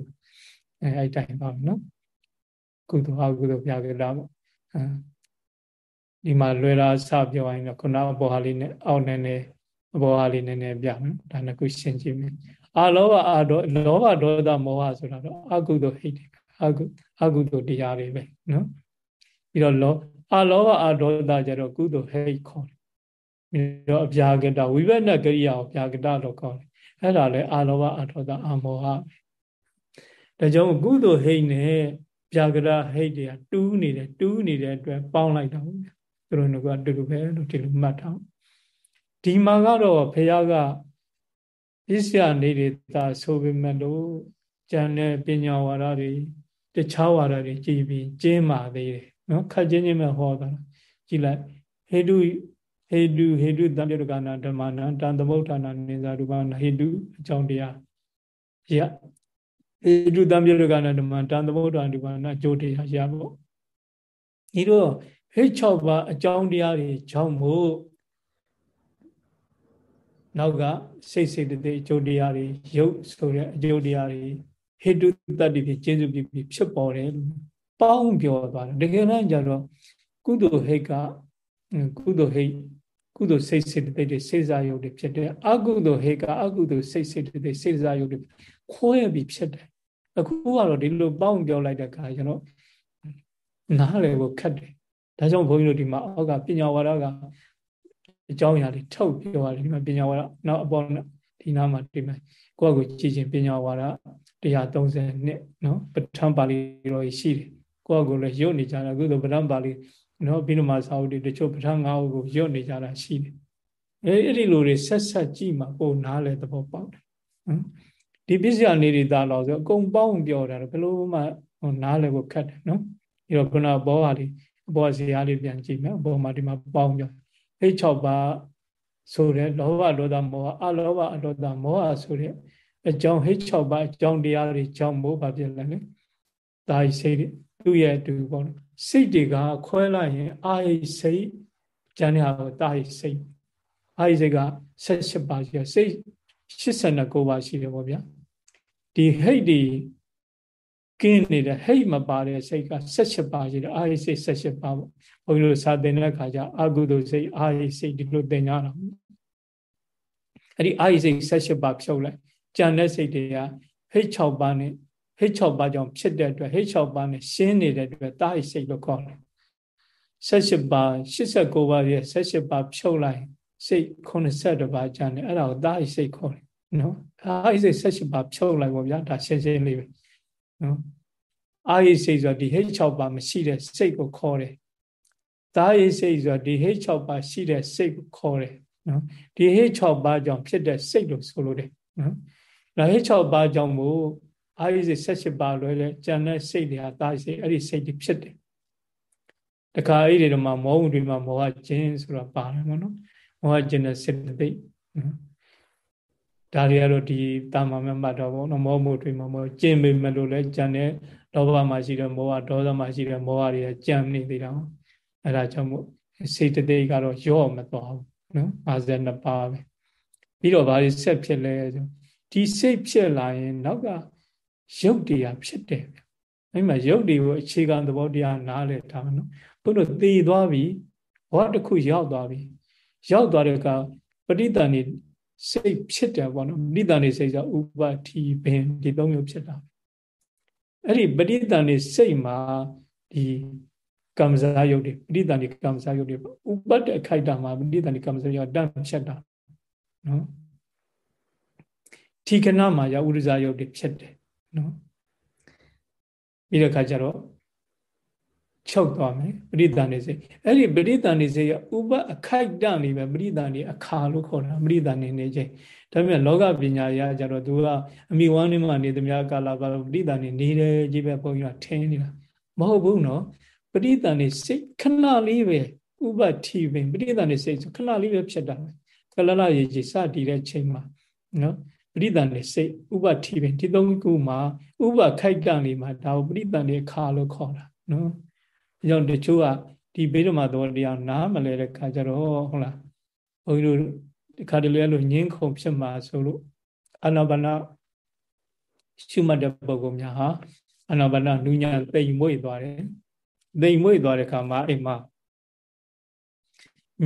အဲအဲ့တိုင်းပါနော်ကုသိုလ်အကုသိုလ်ပြကြတာပေါ့အဲဒီမှာလွယ်တာစပြောရင်တော့ခုနအပေါ်ဟာလေးနဲ့အောက်နဲ့နဲ့အပေါ်ဟာလေးနဲ့နဲ့ပြမယ်ဒါနှစ်ခုရှင်းကြည့်မယ်အလောဘအဒေါလောဘဒေါသမောဟဆိုတာတော့အကုသိုလ်ဟိတ်တယ်အကုအကုသိုလ်တရားတွေပဲနော် ပြီးတော့လောအလောဘအဒေါသကြတော့ကုသိုလ်ဟိတ်ခေါ်တယ်ပြီးတော့အပြာကတဝိဘက်နဲ့ကရိယာကိုပြာကတလို့ခေါ်တယ်အဲ့ဒါလည်းအာလောဘအထောသအမောဟဒါကြောင့်ကုသိုလ်ဟိတ်နဲ့ပြာကတဟိတ်တွေကတူးနေတယ်တူးနေတဲ့အတွက်ပေါင်းလိုက်တာဘူးသူတို့ကတူတူပဲလို့ဒီလိုမှတ်ထားဒီမှာကတော့ဘုရားကပစ္စယနေသာဆိုပေမဲ့လို့ကျန်တဲ့ပညာဝါဒတွေတခြားဝါဒတွေကြည်ပြီးကျင်းပါသေးတယ် နော်ခက်ချင်းချင်းပဲဟောတာကြည်လိုက်ဟေတုဟေတုဟေတုတံပြုတ်ကနာဓမ္မနာတန်သမုဋ္ဌာနာနိဇာရူပနာဟေတုအကြောင်းတရားရဟေတုတံပြုတ်ကနာဓမ္မတန်သမုဋ္ဌာနာရူပနာအကျိုးတရားရပေါ့ဒီတော့ဟိတ်6ပါးအကြောင်းတရားတွေကြောင့်မို့နောက်ကစိတ်စိတ်တည်းအကျိုးတရားတွေရုပ်ဆိုတဲ့အကျိုးတရားတွေဟေတုတတ္တိဖြစ်ကျေစုဖြစ်ဖြစ်ပေါ်တယ်လို့ ပေါင်းပြောသွားတယ်တကယ်တမ်းကျတော့ကုသိုလ်ဟိတ်ကကုသိုလ်ဟိတ်ကုသိုလ်စိတ်စိတ်တိတ်တွေစိတ်စားယုတ်တွေဖြစ်တယ်အကုသိုလ်ဟေကအကုသိုလ်စိတ်စိတ်တိတ်စိတ်စားယုတ်တွေခွဲပြီးဖြစ်တယ်အခုကတော့ဒီလိုပေါင်းပြောလိုက်တဲ့အခါကျွန်တော်နားလည်ဖို့ခက်တယ်ဒါကြောင့်ဘုန်းကြီးတို့ဒီမှာအောက်ကပညာဝါဒကအကြောင်းအရာတွေထုတ်ပြောရတယ်ဒီမှာပညာဝါဒနောက်အပေါ်ဒီနားမှာဒီမှာကိုယ့်အကိုကြည်ချင်းပညာဝါဒ130နှစ်နော်ပဋ္ဌာန်းပါဠိတော်ရှိတယ် ကိုယ့်အကိုလည်းရုပ်နေကြတာအခုဆိုပဋ္ဌာန်းပါဠိနော်ဘိနမစာအုပ်တွေတချို့ပဋ္ဌာန်း၅အုပ်ကိုရွတ်နေကြတာရှိတယ်အဲအဲ့ဒီလိုတွေဆက်ဆက်ကြည့်မှပုံနားလဲသဘောပေါက်တယ်နော်ဒီပစ္စယနေရတာတော့ဆိုအကုန်ပေါင်းပြောတာတော့ဘယ်လိုမှဟိုနားလဲဖို့ခက်တယ်နော်ပြီးတော့ခုနဘောဟာလေးအပေါ်ဇေယျလေးပြန်ကြည့်မယ်အပေါ်မှာဒီမှာပေါင်းပြောဟိတ်6ပါးဆိုတဲ့လောဘဒေါသမောဟအလောဘအဒေါသမောဟဆိုတဲ့အကြောင်းဟိတ်6ပါးအကြောင်းတရားတွေကြောင့်မို့ဘာဖြစ်လဲလဲဒါဤစိတ် သူ့ရဲ့အတူပေါ့နော်စိတ်တွေကခွဲလိုက်ရင်အာဟိစိတ်ကျန်တဲ့ဟာကိုတာဟိစိတ်အာဟိစိတ်က78ပါးရှိတယ်စိတ်89ပါးရှိတယ်ပေါ့ဗျာဒီဟိတ်ဒီကင်းနေတဲ့ဟိတ်မပါတဲ့စိတ်က78ပါးရှိတယ်အာဟိစိတ်78ပါးပေါ့ဘုန်းကြီးတို့စာသင်တဲ့အခါကျအာဟုတုစိတ်အာဟိစိတ်ဒီလိုသင်ကြတာအဲ့ဒီအာဟိစိတ်78ပါးဖြုတ်လိုက်ကြံတဲ့စိတ်တွေကဟိတ်6ပါးနဲ့ ဟိတ်6ပါးကြောင့်ဖြစ်တဲ့အတွက်ဟိတ်6ပါးနဲ့ရှင်းနေတဲ့အတွက်တာဟိစိတ်လို့ခေါ်တယ်78ပါး89ပါးရဲ့78ပါးဖြုတ်လိုက်စိတ်82ပါးကျန်တယ်အဲ့ဒါကိုတာဟိစိတ်ခေါ်တယ်နော်အာဟိစိတ်78ပါးဖြုတ်လိုက်ပါဗျာဒါရှင်းရှင်းလေးပဲနော်အာဟိစိတ်ဆိုတာဒီဟိတ်6ပါးမရှိတဲ့စိတ်ကိုခေါ်တယ်တာဟိစိတ်ဆိုတာဒီဟိတ်6ပါးရှိတဲ့စိတ်ကိုခေါ်တယ်နော်ဒီဟိတ်6ပါးကြောင့်ဖြစ်တဲ့စိတ်လို့ဆိုလို့တယ်နော်ဒါဟိတ်6ပါးကြောင့်မို့ အာရိစိတ်78ပါလွဲလဲကြံတဲ့စိတ်တွေဟာတာစိတ်အဲ့ဒီစိတ်တွေဖြစ်တယ်တခါအဲ့ဒီတော့မှမောဟုတွေမှာမောဟခြင်းဆိုတာပါတယ်မနော်မောဟခြင်းနဲ့စေတသိက်ဒါတွေကတော့ဒီတာမမမှတ်တော့ဘောနော်မောမှုတွေမှာမောကျင့်ပေမဲ့လို့လဲကြံတဲ့လောဘမှာရှိတဲ့မောဟဒေါသမှာရှိတဲ့မောဟတွေကကြံနေသေးတာအဲ့ဒါကြောင့်မို့စေတသိက်ကတော့ရော့မသွားဘူးနော်52ပါးပဲပြီးတော့ဘာတွေဆက်ဖြစ်လဲဆိုဒီစိတ်ဖြစ်လာရင်နောက်က ရုပ်တရားဖြစ်တယ်အဲ့မှာရုပ်တွေကိုအခြေခံသဘောတရားနားလည်ထားနော်ဘုတို့သေသွားပြီဘောတစ်ခုရောက်သွားပြီရောက်သွားတဲ့အခါပဋိသန္ဓေစိတ်ဖြစ်တယ်ပေါ့နော်ပဋိသန္ဓေစိတ်ဆိုဥပတိပင်ဒီသုံးမျိုးဖြစ်တာအဲ့ဒီပရိသန်နေစိတ်မှာဒီကမ္မဇာယုတ်တွေပရိသန်နေကမ္မဇာယုတ်တွေဥပတ်တဲ့အခိုက်တာမှာပရိသန်နေကမ္မဇာယုတ်တန့်ဖြတ်တာနော်ထိခဏမှာရဥရဇာယုတ်တွေဖြစ်တယ် နော်ပြီးတဲ့အခါကျတော့ချုပ်သွားမယ်ပရိသန်နေစိတ်အဲ့ဒီပရိသန်နေစိတ်ကဥပအခိုက်တနေပဲပရိသန်နေအခါလို့ခေါ်တာပရိသန်နေနေခြင်းဒါပေမဲ့လောကပညာရကြတော့သူကအမိဝမ်းနေမှနေသမျှကာလပါပရိသန်နေနေတယ်ကြီးပဲဘုန်းကြီးကထင်းနေတာမဟုတ်ဘူးနော်ပရိသန်နေစိတ်ခဏလေးပဲဥပတိပင်ပရိသန်နေစိတ်ခဏလေးပဲဖြစ်တာပဲကလလရေကြီးစတည်တဲ့ချိန်မှာနော် ပရိသန်နေစိတ်ဥပတိပင်ဒီသုံးခုမှာဥပခိုက်တန်လေးမှာဒါကိုပရိသန်နေခါလို့ခေါ်တာနော်။ကြောင့်တချို့ကဒီဘေးဓမ္မတော်တရားနားမလဲတဲ့ခါကျတော့ဟုတ်လားဘုန်းကြီးတို့ဒီခါတည်းလို့ငင်းခုန်ဖြစ်မှာဆိုလို့အာနာပါနာရှုမှတ်တဲ့ပုဂ္ဂိုလ်များဟာအာနာပါနာနုညာတိမ်မွေ့သွားတယ်။တိမ်မွေ့သွားတဲ့ခါမှာအိမ်မှာ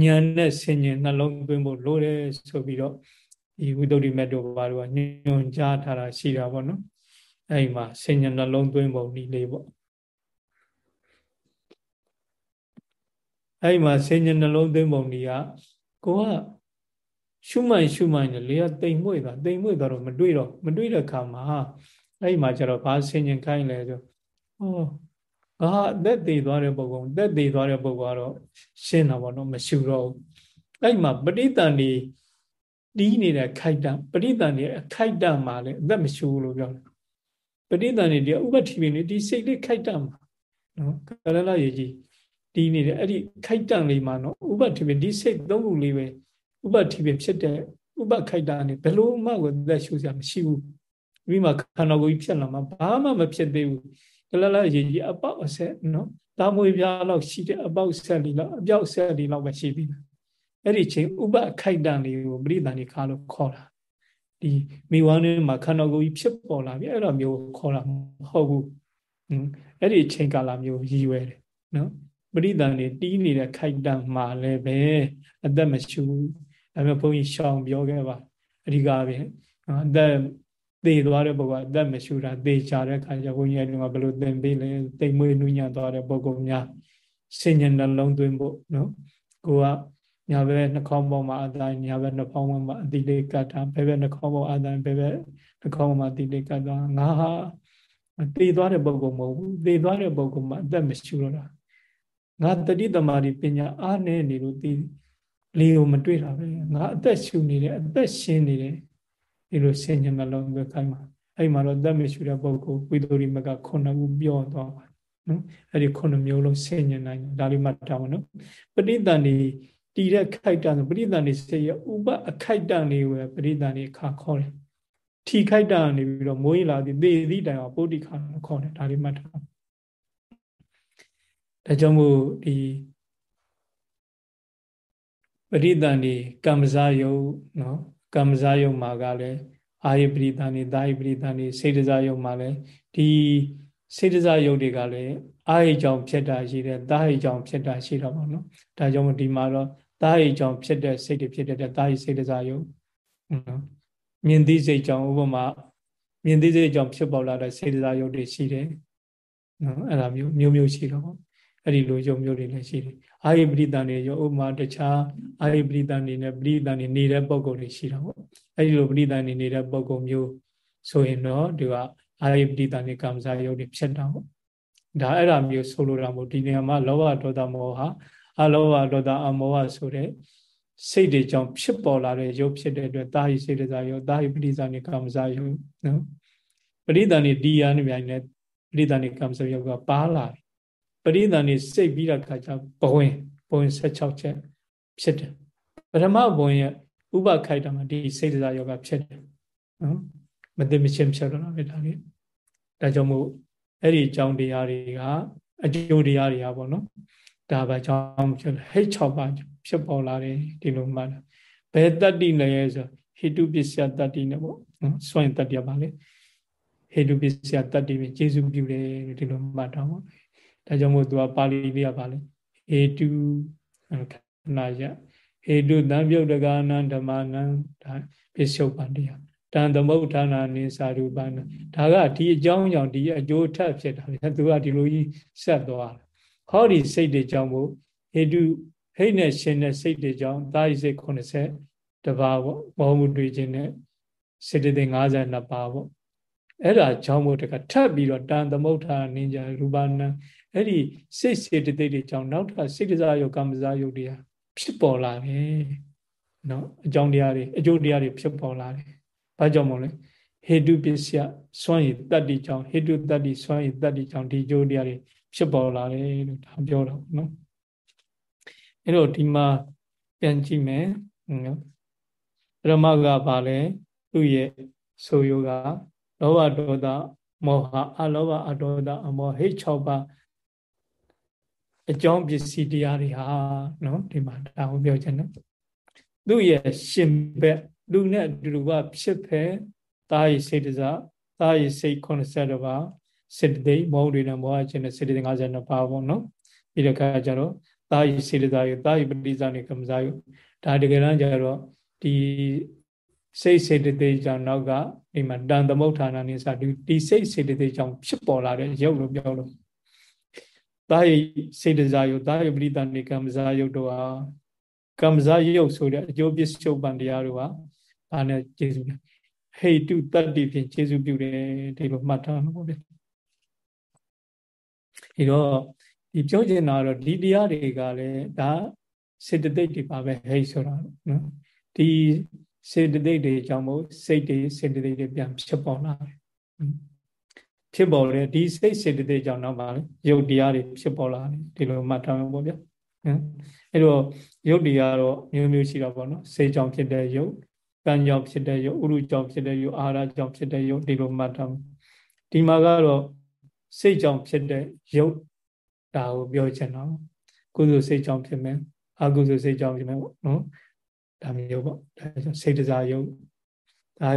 ဉာဏ်နဲ့ဆင်ញင်နှလုံးသွင်းဖို့လိုတယ်ဆိုပြီးတော့ ဒီဝိသုဒ္ဓိမတ်တို့ဘာလို့ညွှန်ကြားထားတာရှိတာပေါ့နော်။အဲဒီမှာဆင်ញင်နှလုံးသွင်းပုံနည်းလေးပေါ့အဲ့မှာဆင်ញနှလုံးသွင်းပုံကြီးကကိုကရှုမှန်ရှုမှန်လေကတိမ်မွေ့သွားတိမ်မွေ့သွားတော့မတွေ့တော့မတွေ့တဲ့ခါမှာအဲ့မှာကျတော့ဘာဆင်ញခိုင်းလဲဆိုဟောအာအသက်သေးသွားတဲ့ပုဂ္ဂိုလ်အသက်သေးသွားတဲ့ပုဂ္ဂိုလ်ကတော့ရှင်းတာပေါ့နော်မရှုတော့ဘူးအဲ့မှာပဋိသန္ဓေ တီးနေတဲ့ခိုက်တံပဋိသန္ဓေအခိုက်တံမှာလည်းအသက်မရှုဘူးလို့ပြောတယ်ပဋိသန္ဓေဒီဥပ္ပတိပင်ဒီစိတ်လေးခိုက်တံမှာနော်ကလလရေကြီးတီးနေတယ်အဲ့ဒီခိုက်တန့်လေးမှာနော်ဥပတိပင်ဒီစိတ်သုံးခုလေးပဲဥပတိပင်ဖြစ်တဲ့ဥပခိုက်တန့်နေဘလို့မှကိုသက်ရှုစရာမရှိဘူးပြီးမှခန္ဓာကိုယ်ကြီးဖြစ်လာမှာဘာမှမဖြစ်သေးဘူးကလလရေကြီးအပေါက်အဆက်နော်တာမွေပြားလောက်ရှိတဲ့အပေါက်ဆက်လေးလောက်အပြောက်ဆက်လေးလောက်ပဲရှိသေးတယ် အဲ့ဒီချိန်ဥပခိုက်တန့်လေးကိုပရိသန်ဒီခါလို့ခေါ်တာဒီမိဝမ်းထဲမှာခန္ဓာကိုယ်ကြီးဖြစ်ပေါ်လာပြီအဲ့လိုမျိုးခေါ်တာမဟုတ်ဘူးအဲ့ဒီချိန်ကာလမျိုးရည်ရွယ်တယ်နော်ပရိသန်နေတီးနေတဲ့ခိုက်တံမှာလည်းပဲအသက်မရှူဒါပေမဲ့ဘုန်းကြီးရှောင်ပြောခဲ့ပါအဓိကပဲအသက်သေသွားတဲ့ပုဂ္ဂိုလ်အသက်မရှူတာသေချတဲ့ခါကျဘုန်းကြီးအဲ့ဒီမှာဘယ်လိုသင်ပေးလဲတိမ်မွေးနူးညံ့သွားတဲ့ပုဂ္ဂိုလ်များစဉ္ညာနှလုံးသွင်းဖို့နော်ကိုက ညာဘက်နှာခေါင်းပေါ်မှာအတိုင်းညာဘက်နှာခေါင်းပေါ်မှာအတိလေးကတ်တာဘယ်ဘက်နှာခေါင်းပေါ်အတိုင်းဘယ်ဘက်နှာခေါင်းပေါ်မှာအတိလေးကတ်တာငါဟာသေသွားတဲ့ပုဂ္ဂိုလ်မဟုတ်ဘူးသေသွားတဲ့ပုဂ္ဂိုလ်မှာအသက်မရှူတော့တာငါတတိတမာရီပညာအားနေနေလို့ဒီလေကိုမတွေ့တာပဲငါအသက်ရှူနေတယ်အသက်ရှင်နေတယ်ဒီလိုဆင်ញံနှလုံးသွင်းခိုင်းမှာအဲ့မှာတော့သက်မရှူတဲ့ပုဂ္ဂိုလ်ဝိသုရိမကခုနှစ်ခုပြောသွားပါနော်အဲ့ဒီခုနှစ်မျိုးလုံးဆင်ញံနိုင်တယ်ဒါလေးမှတ်ထားပါနော်ပဋိသန္ဓေ တည်တဲ့ခိုက်တန်ပဋိသန္ဓေစေရဥပအခိုက်တန်လေးပဲပဋိသန္ဓေခါခေါ်တယ်ထီခိုက်တန်နေပြီးတော့မွေးလာသည်သေသည့်တိုင်အောင်ပုဋ္ဌိခါခေါ်တယ်ဒါလေးမှတ်ထားဒါကြောင့်မို့ဒီပရိသန်ဒီကမ္မဇာယုတ်နော်ကမ္မဇာယုတ်မှာကလည်းအာယပရိသန်ဒီသာယပရိသန်ဒီစေတဇာယုတ်မှာလည်းဒီစေတဇာယုတ်တွေကလည်းအာယကြောင့်ဖြစ်တာရှိတယ်သာယကြောင့်ဖြစ်တာရှိတော့ပါနော်ဒါကြောင့်ဒီမှာတော့ သာယကြောင့်ဖြစ်တဲ့စိတ်တွေဖြစ်တဲ့သာယစေတဇာယုတ်နော်မြင်သိစိတ်ကြောင့်ဥပမာမြင်သိစိတ်ကြောင့်ဖြစ်ပေါ်လာတဲ့စေတဇာယုတ်တွေရှိတယ်နော်အဲ့ဒါမျိုးမျိုးမျိုးရှိတော့ပေါ့အဲ့ဒီလိုယုံမျိုးတွေလည်းရှိတယ်အာယပရိသန်တွေရောဥမာတခြားအာယပရိသန်တွေနဲ့ပရိသန်တွေနေတဲ့ပုံကုံတွေရှိတာပေါ့အဲ့ဒီလိုပရိသန်တွေနေတဲ့ပုံကုံမျိုးဆိုရင်တော့ဒီကအာယပရိသန်တွေကမ္မဇာယုတ်တွေဖြစ်တာပေါ့ဒါအဲ့ဒါမျိုးဆိုလိုတာမို့ဒီနေရာမှာလောဘဒေါသမောဟ အလောဘဒေါသအမောဟဆိုတဲ့စိတ်တွေကြောင့်ဖြစ်ပေါ်လာတဲ့ရုပ်ဖြစ်တဲ့အတွက်တာဟိစေတဇာယုတ်တာဟိပရိသန်တွေကမ္မဇာယုတ်နော်ပရိသန်တွေဒီယာနေမြိုင်နဲ့ပရိသန်တွေကမ္မဇာယုတ်ကပါလာတယ်ပရိသန်နေစိတ်ပြီးတဲ့အခါကျဘဝင်ဘဝင်16ချက်ဖြစ်တယ်ပထမဘဝင်ရဲ့ဥပခိုက်တာမှာဒီစိတ်တစားယောဂဖြစ်တယ်နော်မသိမချင်းဖြစ်တော့တာပဲဒါလေးဒါကြောင့်မို့အဲ့ဒီအကြောင်းတရားတွေက အကျိုးတရားတွေကပေါ့နော် ဒါပဲကြောင့်ဖြစ်ဟိတ်6ပါးဖြစ်ပေါ်လာတယ်ဒီလိုမှတ်ဘယ်တတ္တိလဲဆိုဟိတုပစ္စယတတ္တိနဲ့ပေါ့နော်စွန့်တတ္တိပါလေဟိတုပစ္စယတတ္တိပဲကျေစုပြုတယ်ဒီလိုမှတ်တော့ပေါ့ဒါကြောင့်မို့သူကပါဠိလေးကပါလေဟေတုခဏရဟေတုတံပြုတ်တကာနံဓမ္မနံဒါပစ္စုပန်တရားတန်သမုဋ္ဌာနာနိသာရူပနာဒါကဒီအကြောင်းကြောင့်ဒီအကျိုးထက်ဖြစ်တာဗျာသူကဒီလိုကြီးဆက်သွားတယ် ဟောဒီစိတ်တွေကြောင့်မို့ဟေတုဟိတ်နဲ့ရှင်တဲ့စိတ်တွေကြောင့်သာယိစိတ်80တပါးပေါ့ဘောမှုတွေ့ခြင်းနဲ့စေတသိက်52ပါးပေါ့အဲ့ဒါကြောင့်မို့တကထပ်ပြီးတော့တန်သမုဋ္ဌာနိညာရူပနာအဲ့ဒီစိတ်စေတသိက်တွေကြောင့်နောက်ထပ်စိတ်ကစားယုတ်ကမ္မစားယုတ်တွေဖြစ်ပေါ်လာတယ်နော်အကြောင်းတရားတွေအကျိုးတရားတွေဖြစ်ပေါ်လာတယ်ဘာကြောင့်မို့လဲဟေတုပစ္စယစွန့်ရည်တတ္တိကြောင့်ဟေတုတတ္တိစွန့်ရည်တတ္တိကြောင့်ဒီအကျိုးတရားတွေ ဖြစ်ပေါ်လာတယ်လို့ဒါပြောတော့နော်အဲ့တော့ဒီမှာပြန်ကြည့်မယ်နော်ပရမကဘာလဲသူ့ရဲ့ဆိုယောကလောဘဒေါသမောဟအလောဘအဒေါသအမောဟိတ်6ပါးအကြောင်းပစ္စည်းတရားတွေဟာနော်ဒီမှာဒါကိုပြောချင်တယ်သူ့ရဲ့ရှင်ဘက်လူနဲ့အတူကဖြစ်ဖက်တာယိစေတစားတာယိစိတ်80ပါး စေတသိက်မောတွေနဲ့မောဟခြင်းနဲ့စေတသိက်52ပါးပေါ့နော်ပြီးတဲ့အခါကျတော့တာယိစေတစားယတာယိပတိဇာနေကမ္မဇာယဒါတကယ်တမ်းကျတော့ဒီစိတ်စေတသိက်ကြောင့်နောက်ကဒီမှာတန်သမုဋ္ဌာနာနေစာဒီစိတ်စေတသိက်ကြောင့်ဖြစ်ပေါ်လာတဲ့ရုပ်လို့ပြောလို့တာယိစေတစားယတာယိပတိဇာနေကမ္မဇာယတို့ဟာကမ္မဇာယုတ်ဆိုတဲ့အကျိုးပစ္စုပန်တရားတို့ဟာဒါနဲ့ကျေစုတယ်ဟိတုတတ္တိဖြင့်ကျေစုပြုတယ်ဒီလိုမှတ်ထားမှာပေါ့ဗျ ဒီတော့ဒီပြောချင်တာတော့ဒီတရားတွေကလည်းဒါစေတသိက်တွေပါပဲဟိတ်ဆိုတာနော်ဒီစေတသိက်တွေကြောင့်မို့စိတ်တွေစေတသိက်တွေပြန်ဖြစ်ပေါ်လာတယ်ဖြစ်ပေါ်တယ်ဒီစိတ်စေတသိက်ကြောင့်တော့ပါလေရုပ်တရားတွေဖြစ်ပေါ်လာတယ်ဒီလိုမှတ်ထားမှာပေါ့ဗျာအဲ့တော့ရုပ်တရားတော့မျိုးမျိုးရှိတာပေါ့နော်စိတ်ကြောင့်ဖြစ်တဲ့ရုပ်ကံကြောင့်ဖြစ်တဲ့ရုပ်ဥရုကြောင့်ဖြစ်တဲ့ရုပ်အာဟာရကြောင့်ဖြစ်တဲ့ရုပ်ဒီလိုမှတ်ထားဒီမှာကတော့ စိတ်ကြောင့်ဖြစ်တဲ့ရုပ်ဒါကိုပြောချင်တော့ကုသိုလ်စိတ်ကြောင့်ဖြစ်မယ်အကုသိုလ်စိတ်ကြောင့်ဖြစ်မယ်ပေါ့နော်ဒါမျိုးပေါ့ဒါစိတ်တစားရုပ်ဒါ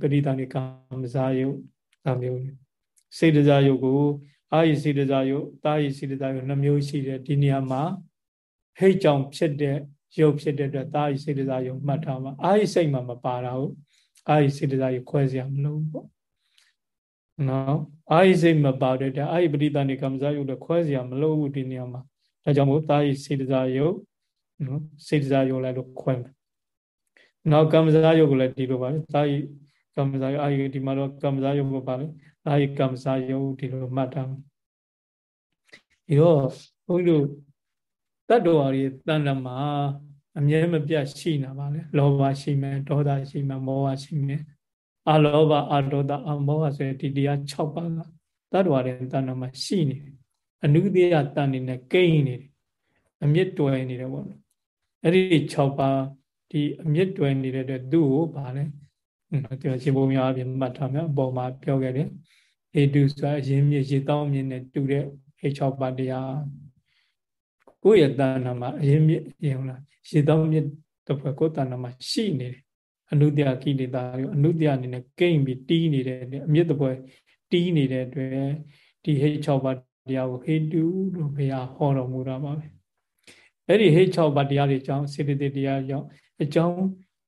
ပရိသဏိကံမစားရုပ်ဒါမျိုးစိတ်တစားရုပ်ကိုအာယိစိတ်တစားရုပ်တာယိစိတ်တစားရုပ်နှမျိုးရှိတယ်ဒီနေရာမှာဟိတ်ကြောင့်ဖြစ်တဲ့ရုပ်ဖြစ်တဲ့အတွက်တာယိစေတစာယုံမှတ်ထားမှာအာယိစိတ်မှာမပါတာဟုတ်အာယိစေတစာယုံခွဲစရာမလိုဘူးပေါ့ နော်အာယိစိတ်မပါတဲ့တဲ့အာယိပရိသဏိကမ္မဇယုတ်လည်းခွဲစရာမလိုဘူးဒီနေရာမှာဒါကြောင့်မို့တာယိစေတစာယုံနော်စေတစာယုံလည်းလို့ခွဲမယ်နောက်ကမ္မဇယုတ်ကလည်းဒီလိုပါပဲတာယိကမ္မဇယုတ်အာယိဒီမှာတော့ကမ္မဇယုတ်ပါလေတာယိကမ္မဇယုတ်ဒီလိုမှတ်ထားမယ်ဒီတော့ဘုန်းကြီးတို့တတ္တဝါတွေတဏ္ဍမှာအမြဲမပြတ်ရှိနေပါလေလောဘရှိမယ်ဒေါသရှိမယ်မောဟရှိမယ် အလောဘအဒေါသအမောဟဆိုတဲ့ဒီတရား6ပါးကတတ္တဝါတွေတဏ္ဍမှာရှိနေတယ်အနုတ္တိယတန်နေနဲ့ကိန်းနေတယ်အမြင့်တွယ်နေတယ်ပေါ့နော်အဲ့ဒီ6ပါးဒီအမြင့်တွယ်နေတဲ့အတွက်သူ့ကိုဗာလဲဒီရှင်ဘုံများအပြင်မှတ်ထားမယ်အပေါ်မှာပြောခဲ့တယ်ဟေတုဆိုအရင်မြစ်ရေတောင်းမြင့်နဲ့တူတဲ့ဟေ6ပါးတရားကိုယ့်ရဲ့တဏ္ဍာမှာအရင်မြစ်ရင်ဟုတ်လားရေတောင်းမြစ်တစ်ဖွဲ့ကိုယ်တဏ္ဍာမှာရှိနေတယ် အနုတ္တကိလေသာရောအနုတ္တအနေနဲ့ကိမ့်ပြီးတီးနေတဲ့အမြစ်တစ်ဖွဲ့တီးနေတဲ့အတွက်ဒီဟိတ်6ပါးတရားကိုဟေတုလို့ဘုရားဟောတော်မူတာပါပဲအဲ့ဒီဟိတ်6ပါးတရားတွေကြောင့်စေတသိက်တရားကြောင့်အကြောင်း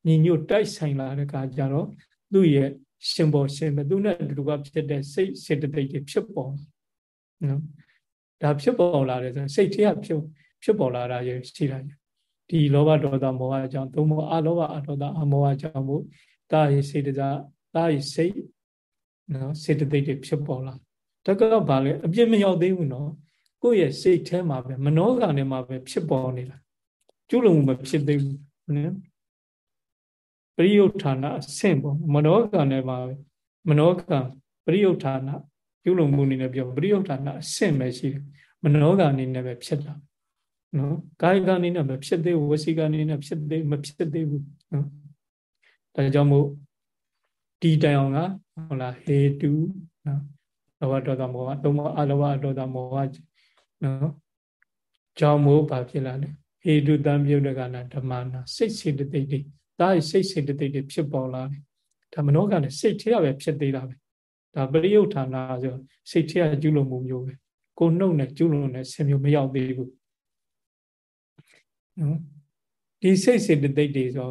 ညီညွတ်တိုက်ဆိုင်လာတဲ့အခါကျတော့သူ့ရဲ့ရှင်ပေါ်ရှင်ပဲသူနဲ့အတူကဖြစ်တဲ့စိတ်စေတသိက်တွေဖြစ်ပေါ်နော်ဒါဖြစ်ပေါ်လာတယ်ဆိုရင်စိတ်ထဲကဖြစ်ဖြစ်ပေါ်လာတာရရှိတာ ဒီလောဘဒေါသမောဟအကြောင်းသုံးမောအလောဘအဒေါသအမောဟအကြောင်းမို့တာရစေတသာတာရစိတ်နော်စေတသိက်တွေဖြစ်ပေါ်လာတကယ်ဘာလဲအပြစ်မရောက်သေးဘူးနော်ကိုယ့်ရဲ့စိတ်ထဲမှာပဲမနောကနဲ့မှာပဲဖြစ်ပေါ်နေတာကျุလုံမဖြစ်သေးဘူးနော်ပရိယုဌာနအဆင့်ပေါ့မနောကနဲ့မှာမနောကပရိယုဌာနကျุလုံမှုအနေနဲ့ပြောပရိယုဌာနအဆင့်ပဲရှိတယ်မနောကအနေနဲ့ပဲဖြစ်တာ နော်ကာယကအနေနဲ့မဖြစ်သေးဘူးဝစီကအနေနဲ့ဖြစ်သေးမဖြစ်သေးဘူးနော်ဒါကြောင့်မို့ဒီတိုင်အောင်ကဟုတ်လားဟေတုနော်လောဘဒေါသမောဟသုံးပါအလောဘဒေါသမောဟနော်ကြောင့်မို့ဘာဖြစ်လာလဲဟေတုတံပြုတ်တကနာဓမ္မနာစိတ်စေတသိက်တွေဒါစိတ်စေတသိက်တွေဖြစ်ပေါ်လာတယ်ဒါမနောကလည်းစိတ်ထဲရပဲဖြစ်သေးတာပဲဒါပရိယုဌာနာဆိုစိတ်ထဲရကျุလို့မှုမျိုးပဲကိုနှုတ်နဲ့ကျุလို့နဲ့ဆင်မျိုးမရောက်သေးဘူး နော်ဒီစိတ်စေတသိက်တွေဆို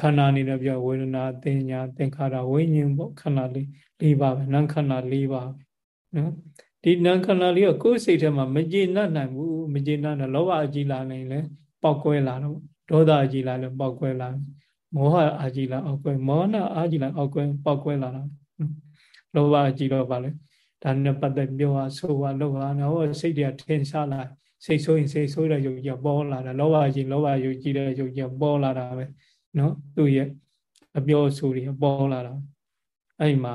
ခန္ဓာအနေနဲ့ပြောဝေဒနာတင်ညာသင်္ခါရဝိညာဉ်ပေါ့ခန္ဓာလေး၄ပါးပဲနာမ်ခန္ဓာ၄ပါးပဲနော်ဒီနာမ်ခန္ဓာလေးကကိုယ်စိတ်ထဲမှာမကျေနပ်နိုင်ဘူးမကျေနပ်တဲ့လောဘအကြီးလာနိုင်လဲပေါက်ကွဲလာတော့ဒေါသအကြီးလာလဲပေါက်ကွဲလာမောဟအကြီးလာအောက်ကွဲမောဟအကြီးလာအောက်ကွဲပေါက်ကွဲလာတာလောဘအကြီးတော့ပါလေဒါနဲ့ပတ်သက်ပြောဟာဆိုဟာလောက်ဟာနော်စိတ်တွေကထင်ရှားလာ စိတ်ဆိုးရင်စိတ်ဆိုးတဲ့ယုတ်ကြီးပေါ်လာတာလောဘကြီးလောဘယုတ်ကြီးတဲ့ယုတ်ကြီးပေါ်လာတာပဲနော်သူ့ရဲ့အပြောအဆိုတွေပေါ်လာတာအဲ့ဒီမှာ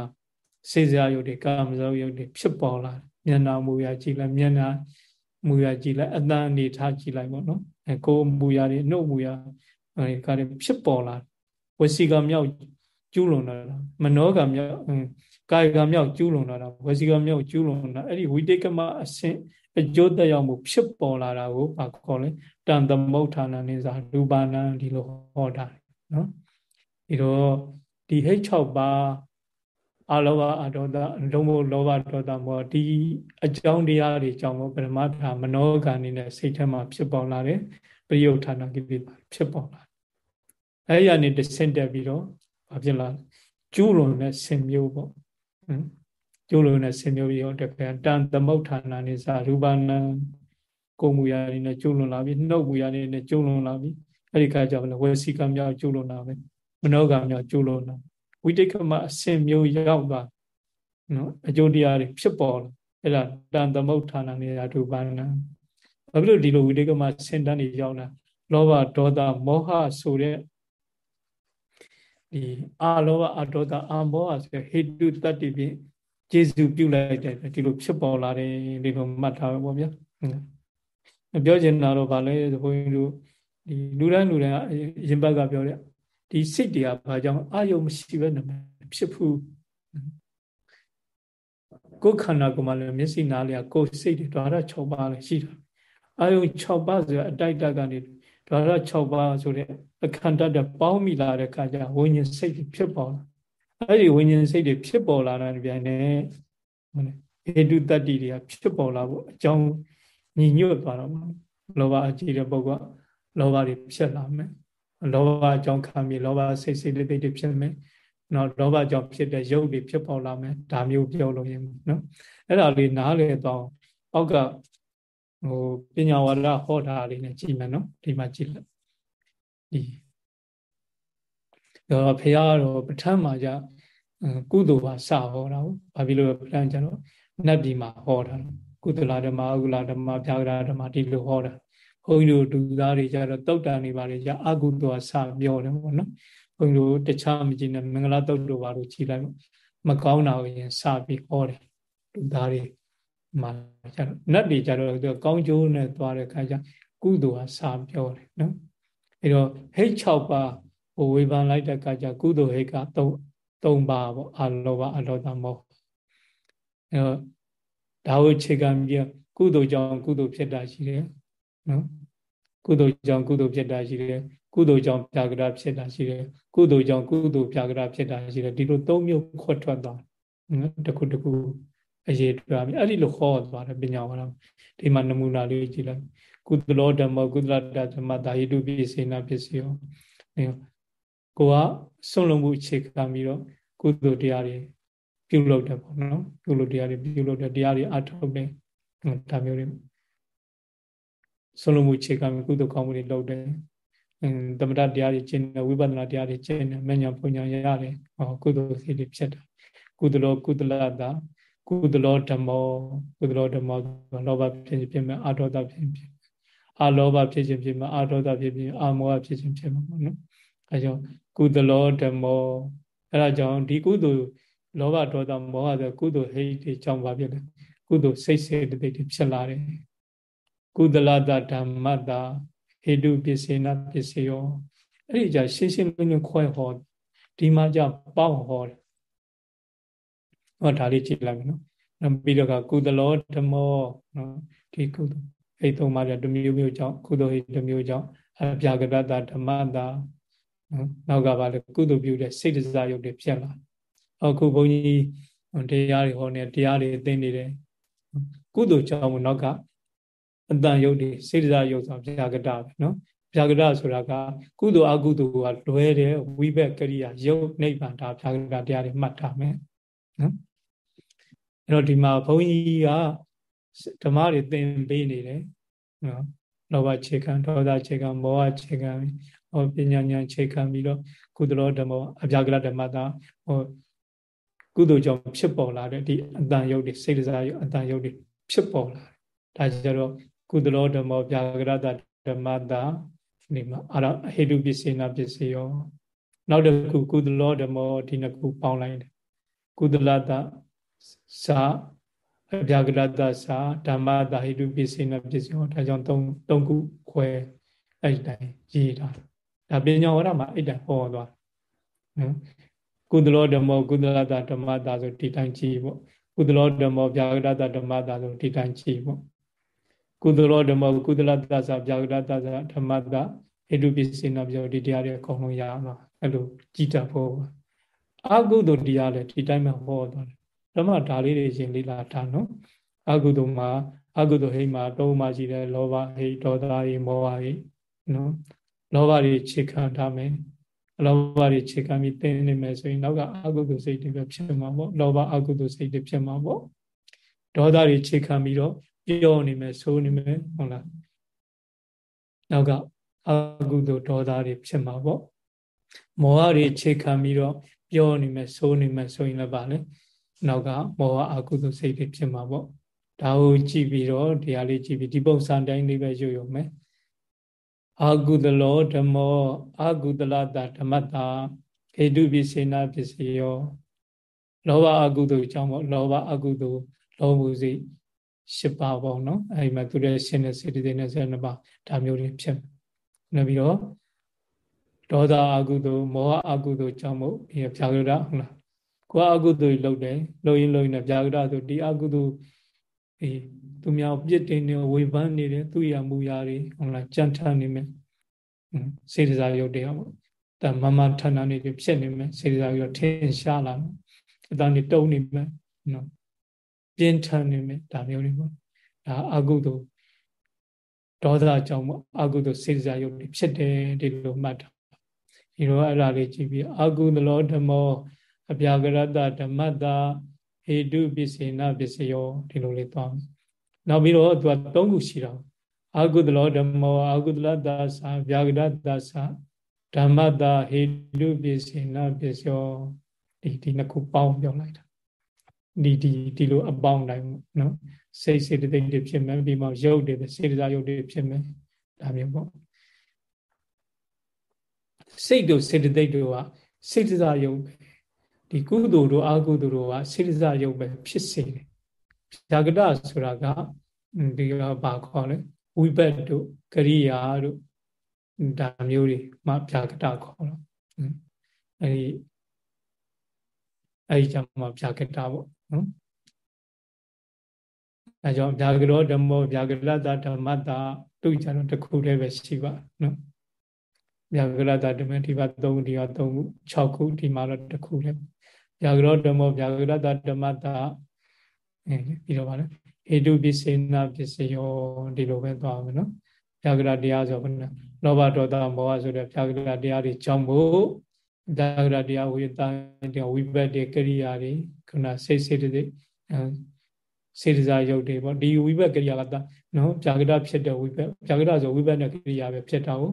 စေစရာယုတ်တွေကာမဇောယုတ်တွေဖြစ်ပေါ်လာမျက်နှာမူရကြည့်လိုက်မျက်နှာမူရကြည့်လိုက်အတန်အနေထားကြည့်လိုက်ပေါ့နော်အဲကိုယ်မူရတွေနှုတ်မူရအဲကာတွေဖြစ်ပေါ်လာဝစီကမြောက်ကျူးလွန်တာမနောကမြောက်ကာယကမြောက်ကျူးလွန်တာဝစီကမြောက်ကျူးလွန်တာအဲ့ဒီဝိတေကမအဆင့် အကျိုးသက်ရောက်မှုဖြစ်ပေါ်လာတာကိုဘာခေါ်လဲတန်သမုဋ္ဌာနနိစာရူပနာဒီလိုဟောတာနော်ဒီတော့ဒီဟိတ်6ပါးအလောဘအဒေါသလုံးမို့လောဘဒေါသမောဒီအကြောင်းတရားတွေကြောင့်ပရမတ္ထမနောကံနေနဲ့စိတ်ထဲမှာဖြစ်ပေါ်လာတယ်ပရိယုဌာဏကိလေသာဖြစ်ပေါ်လာအဲ့ရနေတဆင့်တက်ပြီးတော့ဘာဖြစ်လာကျူးလွန်တဲ့ဆင်မျိုးပေါ့ ကျိုးလုံးနဲ့ဆင်မျိုးပြီးတော့တကယ်တန်သမုဋ္ဌာနာနေစာရူပနာကိုမူရာနေနဲ့ကျိုးလွန်လာပြီနှုတ်မူရာနေနဲ့ကျိုးလွန်လာပြီအဲ့ဒီခါကျတော့ဝေစီကံမြောက်ကျိုးလွန်လာပဲမနောကံမြောက်ကျိုးလွန်လာဝိတိကမအဆင်မျိုးရောက်သွားနော်အကျိုးတရားတွေဖြစ်ပေါ်လာအဲ့ဒါတန်သမုဋ္ဌာနာနေရာရူပနာဘာဖြစ်လို့ဒီလိုဝိတိကမဆင်တန်းနေရောက်လာလောဘဒေါသမောဟဆိုတဲ့ဒီအာလောဘအဒေါသအာမောဟဆိုဟေတုတတ္တိဖြင့် ကျေစုပြုလိုက်တယ်ဒီလိုဖြစ်ပေါ်လာတယ်ဒီလိုမှတ်ထားပဲပေါ့ဗျာပြောချင်တာတော့ဗာလဲဘုန်းကြီးတို့ဒီလူတိုင်းလူတိုင်းရင်ဘက်ကပြောတဲ့ဒီစိတ်တွေကဘာကြောင့်အာယုံမရှိဘဲနဲ့ဖြစ်ဘူးကိုယ်ခန္ဓာကိုယ်မှာလည်းမျက်စိနားလေးကကိုယ်စိတ်တွေဓာတ်6ပါးလည်းရှိတာအာယုံ6ပါးဆိုအတိုက်တက်ကနေဓာတ်6ပါးဆိုတဲ့အခန္ဓာတပေါင်းမိလာတဲ့အခါကျဝိညာဉ်စိတ်ဖြစ်ပေါ်လာ အဲ့ဒီဝိညာဉ်စိတ်တွေဖြစ်ပေါ်လာတဲ့ပြန်နဲ့ဟေတုတတ္တိတွေကဖြစ်ပေါ်လာဖို့အကြောင်းညီညွတ်သွားတော့လောဘအကြည့်တဲ့ပုဂ္ဂိုလ်လောဘတွေဖြစ်လာမယ်လောဘအကြောင်းခံပြီးလောဘစိတ်စိတ်တွေတွေဖြစ်မယ်နော်လောဘကြောင့်ဖြစ်တဲ့ရုပ်တွေဖြစ်ပေါ်လာမယ်ဒါမျိုးပြောလို့ရမယ်နော်အဲ့ဒါလေးနားလေတော့အောက်ကဟိုပညာဝါဒဟောတာလေးနဲ့ကြည့်မယ်နော်ဒီမှာကြည့်လိုက်ဒီ ဒါတော့ဘုရားကတော့ပဋ္ဌာန်းမှာကြကုသိုလ်ပါစဟောတာကိုဘာဖြစ်လို့ပဋ္ဌာန်းကျတော့နတ်ပြည်မှာဟောတာကုသလဓမ္မအကုလဓမ္မဖြာကရဓမ္မဒီလိုဟောတာဘုန်းကြီးတို့ဒုသားတွေကြတော့တုတ်တန်တွေပါလေကြအကုသိုလ်စပြောတယ်ပေါ့နော်ဘုန်းကြီးတို့တခြားမကြည့်နဲ့မင်္ဂလာတုတ်တို့ပါလို့ကြည်လိုက်မကောင်းတာကိုရင်စပြီးဟောတယ်ဒုသားတွေမှာကျတော့နတ်တွေကျတော့သူကောင်းကျိုးနဲ့သွားတဲ့ခါကျကုသိုလ်ကစပြောတယ်နော်အဲတော့ဟိတ်6ပါး ဟိုဝေဖန်လိုက်တဲ့အခါကျကုသိုလ်ဟိတ်က3 3ပါးပေါ့အလောဘအလောဘမောအဲတော့ဒါကိုခြေခံပြီးကုသိုလ်ကြောင့်ကုသိုလ်ဖြစ်တာရှိတယ်နော်ကုသိုလ်ကြောင့်ကုသိုလ်ဖြစ်တာရှိတယ်ကုသိုလ်ကြောင့်ပြာကရဖြစ်တာရှိတယ်ကုသိုလ်ကြောင့်ကုသိုလ်ပြာကရဖြစ်တာရှိတယ်ဒီလို၃မျိုးခွတ်ထွက်သွားနော်တခုတခုအရေးတွားပြီးအဲ့ဒီလိုခေါ်သွားတယ်ပညာဝါဒဒီမှာနမူနာလေးကြည့်လိုက်ကုသလောဓမ္မကုသလတဓမ္မဒါဟိတုပိစေနာပစ္စယော ကိုကဆုံးလုံးမှုအခြေခံပြီးတော့ကုသိုလ်တရားတွေပြုလုပ်တယ်ပေါ့နော်ကုသိုလ်တရားတွေပြုလုပ်တယ်တရားတွေအထုတ်တယ်ဒါမျိုးတွေဆုံးလုံးမှုအခြေခံပြီးကုသိုလ်ကောင်းမှုတွေလုပ်တယ်သမထတရားတွေကျင့်တယ်ဝိပဿနာတရားတွေကျင့်တယ်မညာပညာရတယ်ဟောကုသိုလ်စိတ်တွေဖြစ်တာကုသလောကုသလတာကုသလောဓမ္မောကုသလောဓမ္မောလောဘဖြစ်ခြင်းဖြစ်မယ်အာဒေါသဖြစ်ခြင်းဖြစ်အာလောဘဖြစ်ခြင်းဖြစ်မယ်အာဒေါသဖြစ်ခြင်းအာမောဟဖြစ်ခြင်းဖြစ်မှာပေါ့နော် အဲကြောင့်ကုသလောဓမ္မောအဲဒါကြောင့်ဒီကုသိုလ်လောဘဒေါသမောဟဆိုကုသိုလ်ဟိတ်တွေကြောင့်ပါဖြစ်တယ်ကုသိုလ်စိတ်စေတသိက်တွေဖြစ်လာတယ်ကုသလတဓမ္မတာဟေတုပစ္စေနာပစ္စယောအဲ့ဒီကြရှင်းရှင်းလင်းလင်းခွဲဟောဒီမှာကြပေါင်းဟောတယ်ဟောဒါလေးကြည့်လိုက်မယ်နော်နောက်ပြီးတော့ကကုသလောဓမ္မောနော်ဒီကုသဟိတ်သုံးပါးတမျိုးမျိုးကြောင့်ကုသဟိတ်တမျိုးကြောင့်အပြာကရတဓမ္မတာ နော်နောက်ကပါလေကုသပြုတဲ့စိတ်တရားရုပ်တွေဖြစ်လာအခုဘုန်းကြီးတရားတွေဟောနေတရားတွေသိနေတယ်ကုသိုလ်ကြောင့်နောက်ကအတန်ယုတ်တွေစေတစာယုတ်ဆိုဗျာကတပဲနော်ဗျာကရဆိုတာကကုသိုလ်အကုသိုလ်ကလွဲတယ်ဝိဘက်ကရိယာယုတ်နိဗ္ဗာန်ဒါဗျာကရတရားတွေမှတ်ထားမယ်နော်အဲ့တော့ဒီမှာဘုန်းကြီးကဓမ္မတွေသင်ပေးနေတယ်နော်လောဘခြေခံဒေါသခြေခံမောဟခြေခံ ဟောပညာဉာဏ်ခြေခံပြီးတော့ကုသလောဓမ္မအဗျာကရဓမ္မတာဟောကုသိုလ်ကြောင့်ဖြစ်ပေါ်လာတဲ့ဒီအတန်ယုတ်တွေစိတ်စားယုတ်အတန်ယုတ်တွေဖြစ်ပေါ်လာတယ်ဒါကြတော့ကုသလောဓမ္မဗျာကရတဓမ္မတာဒီမှာအရဟေတုပစ္စေနာပစ္စယောနောက်တစ်ခုကုသလောဓမ္မဒီနှစ်ခုပေါင်းလိုက်တယ်ကုသလတသာအဗျာကရတသာဓမ္မတာဟိတုပစ္စေနာပစ္စယောဒါကြောင့်သုံးသုံးခုခွဲအဲ့တိုင်းရေးတာ ဒါပညာဝရမှာအဲ့တိုင်းဟောသွားနော်ကုသလောဓမ္မကုသလတဓမ္မတာဆိုဒီတိုင်းကြည့်ပေါ့ကုသလောဓမ္မဗျာကရတဓမ္မတာဆိုဒီတိုင်းကြည့်ပေါ့ကုသလောဓမ္မကုသလတ္တသဗျာဂရတ္တသဓမ္မတဟိတုပစ္စေနာပြောဒီတရားတွေအကုန်လုံးရအောင်အဲ့လိုကြည်တတ်ဖို့အကုသိုလ်တရားလည်းဒီတိုင်းမှာဟောသွားတယ်ဓမ္မဒါလေးတွေရှင်လေးလာထားနော်အကုသိုလ်မှာအကုသိုလ်ဟိမှာသုံးပါရှိတယ်လောဘဟိဒေါသဟိမောဟဟိနော် လောဘတွေခြေခံထားမယ်လောဘတွေခြေခံပြီးတင်းနေမယ်ဆိုရင်နောက်ကအကုသိုလ်စိတ်တွေပဲဖြစ်မှာပေါ့လောဘအကုသိုလ်စိတ်တွေဖြစ်မှာပေါ့ဒေါသတွေခြေခံပြီးတော့ပြောနေမယ်ဆိုနေမယ်ဟုတ်လားနောက်ကအကုသိုလ်ဒေါသတွေဖြစ်မှာပေါ့မောဟတွေခြေခံပြီးတော့ပြောနေမယ်ဆိုနေမယ်ဆိုရင်လည်းပါလေနောက်ကမောဟအကုသိုလ်စိတ်တွေဖြစ်မှာပေါ့ဒါကိုကြည့်ပြီးတော့တရားလေးကြည့်ပြီးဒီပုံစံတိုင်းလေးပဲရွတ်ရုံပဲ အာကုသလောဓမ္မောအာကုသလတာဓမ္မတာဟေတုပိစေနာပစ္စယောလောဘအကုသိုလ်ကြောင့်ပေါ့လောဘအကုသိုလ်လောဘစိတ်၈ပါးပေါ့နော်အဲဒီမှာသူရဲ့ရှင်တဲ့စေတသိက်နဲ့ဆယ်နှစ်ပါးဒါမျိုးတွေဖြစ်နေပြီးတော့ဒေါသအကုသိုလ်မောဟအကုသိုလ်ကြောင့်မို့ဒီဖြာကရဟုတ်လားကိုယ်အကုသိုလ်လုပ်တယ်လုပ်ရင်လုပ်ရင်ဖြာကရဆိုဒီအကုသိုလ်အေး သူများပြစ်တင်နေဝေဖန်နေတယ်သူရမူရာတွေဟုတ်လားကြံ့ထနေမယ်စေတစာရုပ်တရားပေါ့တမမဌာနနေဖြစ်နေမယ်စေတစာရုပ်ထင်ရှားလာမယ်အတန်းနေတုံးနေမယ်နော်ပြင်းထန်နေမယ်ဒါမျိုးတွေပေါ့ဒါအကုသိုလ်ဒေါသကြောင့်ပေါ့အကုသိုလ်စေစားယုတ်တွေဖြစ်တယ်ဒီလိုမှတ်တာဒီတော့အဲ့ဒါလေးကြည့်ပြီးအကုသလောဓမ္မောအပြာကရတဓမ္မတာဟေတုပစ္စေနပစ္စယောဒီလိုလေးသွားမယ် နောက်ပြီးတော့သူက၃ခုရှိတာအကုသလောဓမ္မောအကုသလတ္တသာဗျာကရတ္တသာဓမ္မတာဟေတုပစ္စေနပစ္စယောဒီဒီနှစ်ခုပေါင်းပြောလိုက်တာဒီဒီဒီလိုအပေါင်းတိုင်းနော်စိတ်စေတသိက်တွေဖြစ်မယ်ပြီးမှရုပ်တွေစေတစာရုပ်တွေဖြစ်မယ်ဒါမျိုးပေါ့စိတ်တို့စေတသိက်တို့ကစေတစာရုပ်ပဲဒီကုသိုလ်တို့အကုသိုလ်တို့ကစေတစာရုပ်ပဲဖြစ်စေတယ်ဇာကတဆိုတာက ဒီကဘာခေါ်လဲဝိဘတ်တို့ကရိယာတို့ဒါမျိုးတွေမှဗျာကတခေါ်တော့အဲဒီအဲဒီကြောင့်မှဗျာကတပေါ့နော်အဲကြောင့်ဗျာကရောဓမ္မောဗျာကရတဓမ္မတာသူ့ကြတော့တစ်ခုတည်းပဲရှိပါနော်ဗျာကရတဓမ္မဒီပါ3ဒီပါ3ခု6ခုဒီမှာတော့တစ်ခုတည်းဗျာကရောဓမ္မောဗျာကရတဓမ္မတာအဲပြီးတော့ပါလေ ဟေတုပစ္စေနာပစ္စယောဒီလိုပဲသွားမယ်နော်ဗျာကရတရားဆိုဘယ်နဲ့လောဘဒေါသမောဟဆိုတဲ့ဗျာကရတရားတွေကြောင့်မို့ဗျာကရတရားဝိတန်ဝိဘတ်တွေကရိယာတွေခုနစိတ်စိတ်တွေစေတစားယုတ်တွေပေါ့ဒီဝိဘက်ကရိယာကနော်ဗျာကရဖြစ်တဲ့ဝိဘက်ဗျာကရဆိုဝိဘက်နဲ့ကရိယာပဲဖြစ်တာကို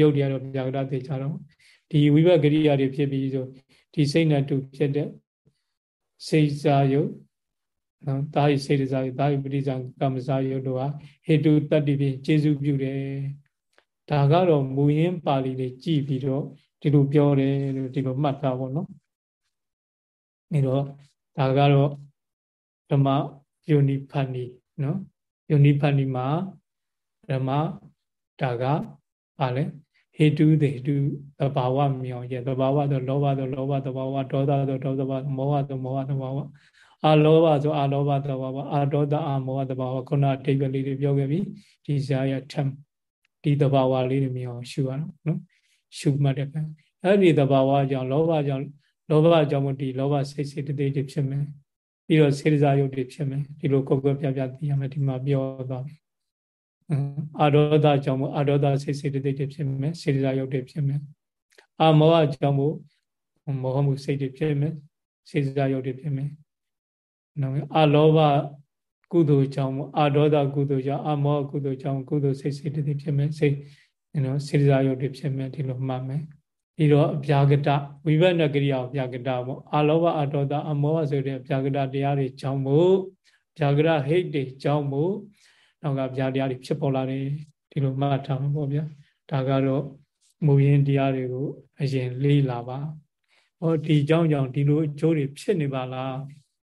ယုတ်တွေကတော့ဗျာကရသိကြတော့ဒီဝိဘက်ကရိယာတွေဖြစ်ပြီးဆိုဒီစိတ်နဲ့တူဖြစ်တဲ့စေစားယုတ် နော်တာဟိစေတစားယုတ်တာဟိပရိသံကမ္မစားယုတ်တို့ဟာဟေတုတတ္တိဖြင့်ကျေစုပြုတယ်ဒါကတော့မူရင်းပါဠိလေးကြည်ပြီးတော့ဒီလိုပြောတယ်လို့ဒီလိုမှတ်တာပေါ့နော်အဲတော့ဒါကတော့ဓမ္မယုန်နိဖဏီနော်ယုန်နိဖဏီမှာဓမ္မဒါကပါလဲဟေတုတေတုသဘာဝမြောင်ရဲ့သဘာဝဆိုလောဘဆိုလောဘသဘာဝဒေါသဆိုဒေါသဘာမောဟဆိုမောဟသဘာဝ အာလောဘဆိုအာလောဘသဘာဝအာဒေါသအာမောဟသဘာဝခုနအတိတ်ကလေးတွေပြောခဲ့ပြီဒီဇာရထမ်ဒီသဘာဝလေးတွေမြောင်ရှုရအောင်နော်ရှုမှတ်တဲ့ကံအဲ့ဒီသဘာဝကြောင့်လောဘကြောင့်လောဘကြောင့်ဒီလောဘစိတ်စိတ်တည်းတွေဖြစ်မယ်ပြီးတော့စေတစာယုတ်တွေဖြစ်မယ်ဒီလိုကိုယ်ကိုယ်ပြပြသိရမယ်ဒီမှာပြောသွားပြီအာဒေါသကြောင့်မို့အာဒေါသစိတ်စိတ်တိတ်တွေဖြစ်မယ်စေတစာရုပ်တွေဖြစ်မယ်အာမောဟကြောင့်မို့မောဟမှုစိတ်တွေဖြစ်မယ်စေတစာရုပ်တွေဖြစ်မယ် နော်အာလောဘကုသိုလ်ကြောင့်မို့အာဒေါသကုသိုလ်ကြောင့်အာမောဟကုသိုလ်ကြောင့်ကုသိုလ်စိတ်စိတ်တွေဖြစ်မယ်စိတ်နော်စေတစာရုပ်တွေဖြစ်မယ်ဒီလိုမှတ်မယ်ပြီးတော့အပြာကတဝိဘတ်နကရိယာအပြာကတပေါ့အာလောဘအာဒေါသအမောဟဆိုတဲ့အပြာကတတရားတွေကြောင့်မို့ပြာကရဟိတ်တွေကြောင့်မို့နောက်ကဗျာတရားတွေဖြစ်ပေါ်လာတယ်ဒီလိုမှတ်ထားမှာပေါ့ဗျာဒါကတော့မူရင်းတရားတွေကိုအရင်လေးလာပါဟောဒီကြောင့်ကြောင့်ဒီလိုအကျိုးတွေဖြစ်နေပါလား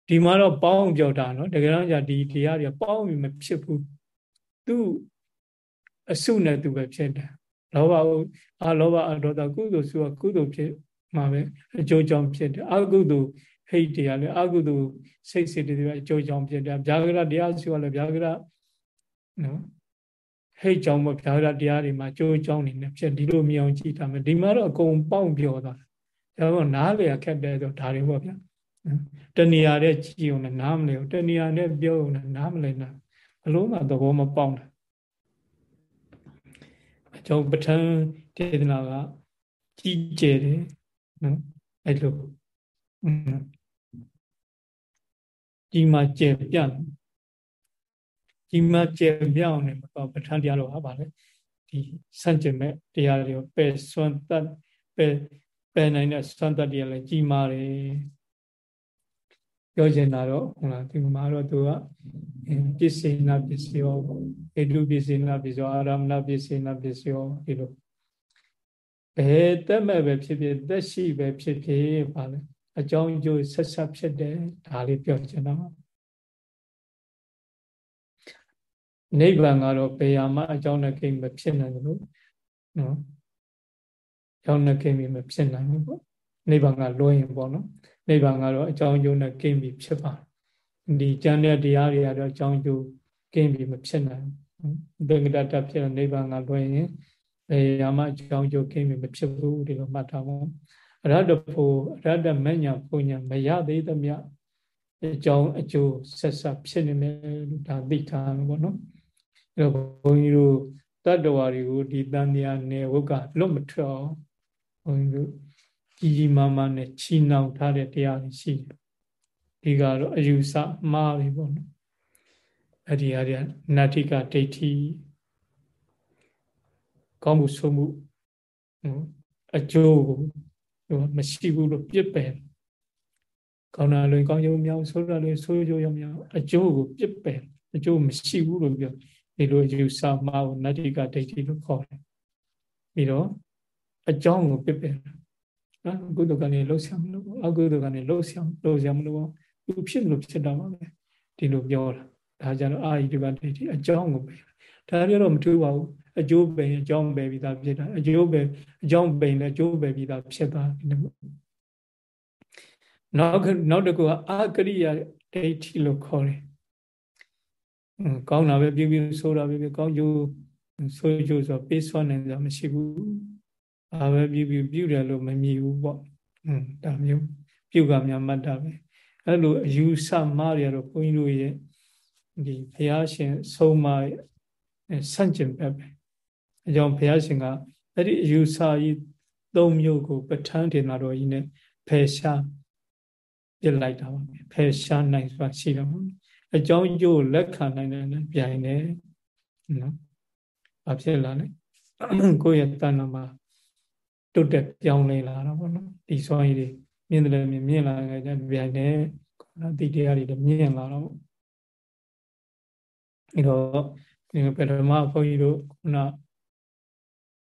ဒီမှာတော့ပေါင်းပြောတာနော်တကယ်တော့じゃဒီတရားတွေပေါင်းပြီးမဖြစ်ဘူးသူအစုနဲ့သူပဲဖြစ်တယ်လောဘအာလောဘအဒေါသကုသိုလ်စုကကုသိုလ်ဖြစ်မှာပဲအကျိုးကြောင့်ဖြစ်တယ်အကုသိုလ်ဟိတ်တရားလည်းအကုသိုလ်စိတ်စိတ်တွေအကျိုးကြောင့်ဖြစ်တယ်ဗျာဂရတရားစုကလည်းဗျာဂရနော်ဟိတ်ကြောင့်မဗျာဒတရားတွေမှာကြိုးကြောင်းနေနေဖြစ်ဒီလိုမြင်အောင်ကြည့်တာမယ်ဒီမှာတော့အကုန်ပေါင်းပြောသွားတာဒါတော့နားလေခက်တယ်ဆိုဒါတွေပေါ့ဗျာ တဏှာတဲ့ကြည့်အောင်လည်းနားမလဲဘူးတဏှာနဲ့ပြောအောင်လည်းနားမလဲနာဘလို့မှသဘောမပေါက်တာအကြောင်းပဋ္ဌာန်းဒေသနာကကြီးကျယ်တယ်နော်အဲ့လိုဒီမှာကျယ်ပြန့်ဒီမှာကျေပြောင်းနေမှာပဋ္ဌာန်းတရားတော်ဟာဗာလေဒီစန့်ကျင်မဲ့တရားတွေကိုပယ်စွမ်းတတ်ပယ်ပယ်နိုင်တဲ့စွမ်းတတ်တရားလည်းကြီးမားတယ် ပြောချင်တာတော့ဟုတ်လားဒီမှာတော့သူကပစ္စေနာပစ္စယောဧတုပစ္စေနာပစ္စယောအာရမဏပစ္စေနာပစ္စယောဒီလိုဘယ်တက်မဲ့ပဲဖြစ်ဖြစ်သက်ရှိပဲဖြစ်ဖြစ်ဗာလေအကြောင်းအကျိုးဆက်ဆက်ဖြစ်တယ်ဒါလေးပြောချင်တာပါနိဗ္ဗာန်ကတော့ဘယ်ရာမှအကြောင်းနဲ့ကိမဖြစ်နိုင်ဘူးနော်အကြောင်းနဲ့ကိမမဖြစ်နိုင်ဘူးပေါ့နိဗ္ဗာန်ကလွှဲရင်ပေါ့နော် နိဗ္ဗာန်ကတော့အကြောင်းကျိုးနဲ့ကိမဖြစ်ပါတယ်ဒီကျမ်းတဲ့တရားတွေကတော့အကြောင်းကျိုးကိမမဖြစ်နိုင်ဘူးသင်္ကတတဖြစ်နိဗ္ဗာန်ကလွှဲရင်ဘယ်ရာမှအကြောင်းကျိုးကိမမဖြစ်ဘူးဒီလိုမှတ်ထားပါအရဟတဖို့အရဟတမညာပုံညာမရသေးသမျှအကြောင်းအကျိုးဆက်ဆက်ဖြစ်နေမယ်လို့ဒါသိထားမှာပေါ့နော်အဲ့တော့ဘုန်းကြီးတို့တတ္တဝါတွေကိုဒီတန်တရားနယ်ဝုတ်ကလွတ်မထွက်အောင်ဘုန်းကြီးတို့ ကြီးကြီးမားမားနဲ့ချီနှောင်ထားတဲ့တရားတွေရှိတယ်ဒီကတော့အယူဆမှားပြီပေါ့နော်အဲ့ဒီဟာတွေကနတ္ထိကဒိဋ္ဌိကောင်းမှုဆိုမှုအကျိုးကိုမရှိဘူးလို့ပြစ်ပယ်ကောင်းတာလွင်ကောင်းကျိုးမြောက်ဆိုးတာလွင်ဆိုးကျိုးရောမြောက်အကျိုးကိုပြစ်ပယ်အကျိုးမရှိဘူးလို့ပြောဒီလိုယူဆမှာကိုနတ္တိကဒိဋ္ဌိလို့ခေါ်တယ်ပြီးတော့အကြောင်းကိုပြစ်ပယ် နော်ကုသိုလ်ကနေလှုပ်ရှားမလို့အကုသိုလ်ကနေလှုပ်ရှားလှုပ်ရှားမလို့သူဖြစ်လို့ဖြစ်တာပါပဲဒီလိုပြောတာဒါကြတော့အာဟိတကဒိဋ္ဌိအကြောင်းကိုပယ်ဒါရတော့မထူးပါဘူးအကျိုးပယ်အကြောင်းပယ်ပြီးသားဖြစ်တာအကျိုးပယ်အကြောင်းပယ်နဲ့အကျိုးပယ်ပြီးသားဖြစ်သွားတယ်နောက်နောက်တစ်ခုကအာကရိယာဒိဋ္ဌိလို့ခေါ်တယ်ကောင်းတာပဲပြုပြုဆိုးတာပဲကောင်းကျိုးဆိုးကျိုးဆိုပေးစွမ်းနိုင်တာမရှိဘူး။ အာပဲပြုပြုပြုတယ်လို့မမြည်ဘူးပေါ့။อืมဒါမျိုးပြုကများမှတ်တာပဲ။အဲ့လိုအယူဆမှားရတော့ဘုန်းကြီးတို့ရဲ့ဒီဘုရားရှင်ဆုံးမဆန့်ကျင်ဘက်ပဲ။အကြောင်းဘုရားရှင်ကအဲ့ဒီအယူဆကြီးသုံးမျိုးကိုပဋ္ဌာန်းဒေနာတော်ကြီးနဲ့ဖယ်ရှားပြလိုက်တာပါ။ဖယ်ရှားနိုင်စွာရှိတယ်ပေါ့။အကြောင်းကျိုးလက်ခံနိုင်တယ်နဲ့ပြိုင်တယ်နော်။ဘာဖြစ်လာလဲ။ကိုယ့်ရဲ့တဏ္ဍာမှာ တုတ်တက်ပြောင်းလဲလာတာပေါ့နော်။ဒီစွမ်းရည်တွေမြင်တယ်မြင်မြင်လာကြတဲ့ပြိုင်တယ်။နော်ဒီတရားတွေလည်းမြင်လာတော့အဲတော့ဒီပထမဘုန်းကြီးတို့ခုန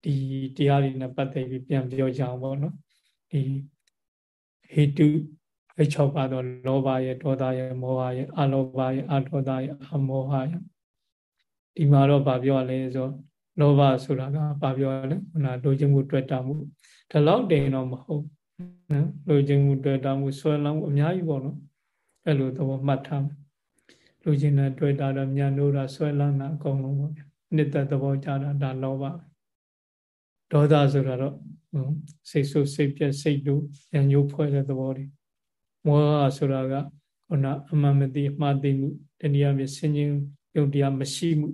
ဒီတရားတွေနဲ့ပတ်သက်ပြီးပြန်ပြောကြအောင်ပေါ့နော်။ဒီဟေတုအဲ့၆ပါးတော့လောဘရဲ့ဒေါသရဲ့မောဟရဲ့အလောဘရဲ့အဒေါသရဲ့အမောဟရဲ့ဒီမှာတော့ဗာပြောလဲဆို လောဘဆိုတာကဗာပြောလဲခုနလိုချင်မှုတွေ့တာမှုဒီလောက်တိန်တော့မဟုတ်နော်လိုချင်မှုတွေ့တာမှုဆွဲလောင်းမှုအများကြီးပေါ့နော်အဲ့လိုသဘောမှတ်ထားမယ်လိုချင်တဲ့တွေ့တာတော့မြန်လို့တာဆွဲလောင်းတာအကုန်လုံးပေါ့နှစ်သက်သဘောကြတာဒါလောဘဒေါသဆိုတာတော့စိတ်ဆိုးစိတ်ပြက်စိတ်တူညညိုးဖွဲ့တဲ့သဘောတွေမောဟဆိုတာကခုနအမှန်မသိမှားသိမှုတနည်းအားဖြင့်ဆင်ញင်ယုံတရားမရှိမှု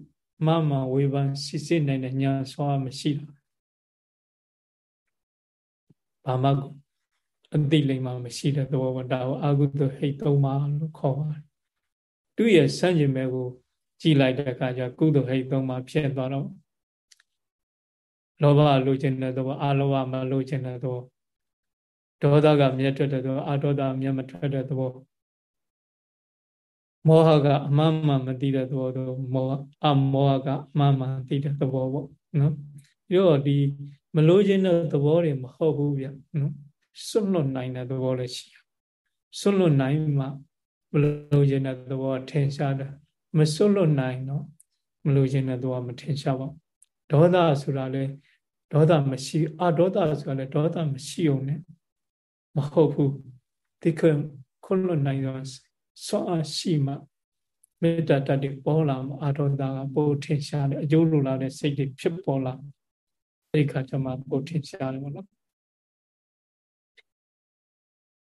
မမဝေဖန်စစ်စစ်နိုင်တဲ့ညာဆွာမရှိတာဘာမှအသိလိမ္မာမရှိတဲ့သဘောပေါ့ဒါကိုအာဟုတဟိတ်သုံးပါလို့ခေါ်ပါတယ်သူ့ရဲ့စန့်ကျင်ဘက်ကို ကြည်လိုက်တဲ့အခါကျကုသိုလ်ဟိတ်သုံးပါဖြစ်သွားတော့လောဘလိုချင်တဲ့သဘောအာလောဘမလိုချင်တဲ့သဘောဒေါသကမြတ်ထွက်တဲ့သဘောအာဒေါသမြတ်မထွက်တဲ့သဘော မောဟကအမှန်မှမသိတဲ့သဘောတော့မောဟအမောဟကအမှန်မှသိတဲ့သဘောပေါ့နော်ပြီးတော့ဒီမလိုချင်တဲ့သဘောတွေမဟုတ်ဘူးဗျနော်စွန့်လွတ်နိုင်တဲ့သဘောလည်းရှိရစွန့်လွတ်နိုင်မှမလိုချင်တဲ့သဘောထင်ရှားတယ်မစွန့်လွတ်နိုင်တော့မလိုချင်တဲ့သဘောမထင်ရှားပါဒေါသဆိုတာလေဒေါသမရှိအဒေါသဆိုတာလေဒေါသမရှိုံနဲ့မဟုတ်ဘူးဒီခွခွလွတ်နိုင်တော့ စွမ်းအားရှိမှမေတ္တာတတ်တွေပေါ်လာမှအာဒေါသကပိုထင်ရှားတယ်အကျိုးလိုလာတဲ့စိတ်တွေဖြစ်ပေါ်လာအဲ့ဒီခါကျမှပိုထင်ရှားတယ်ပေါ့နော်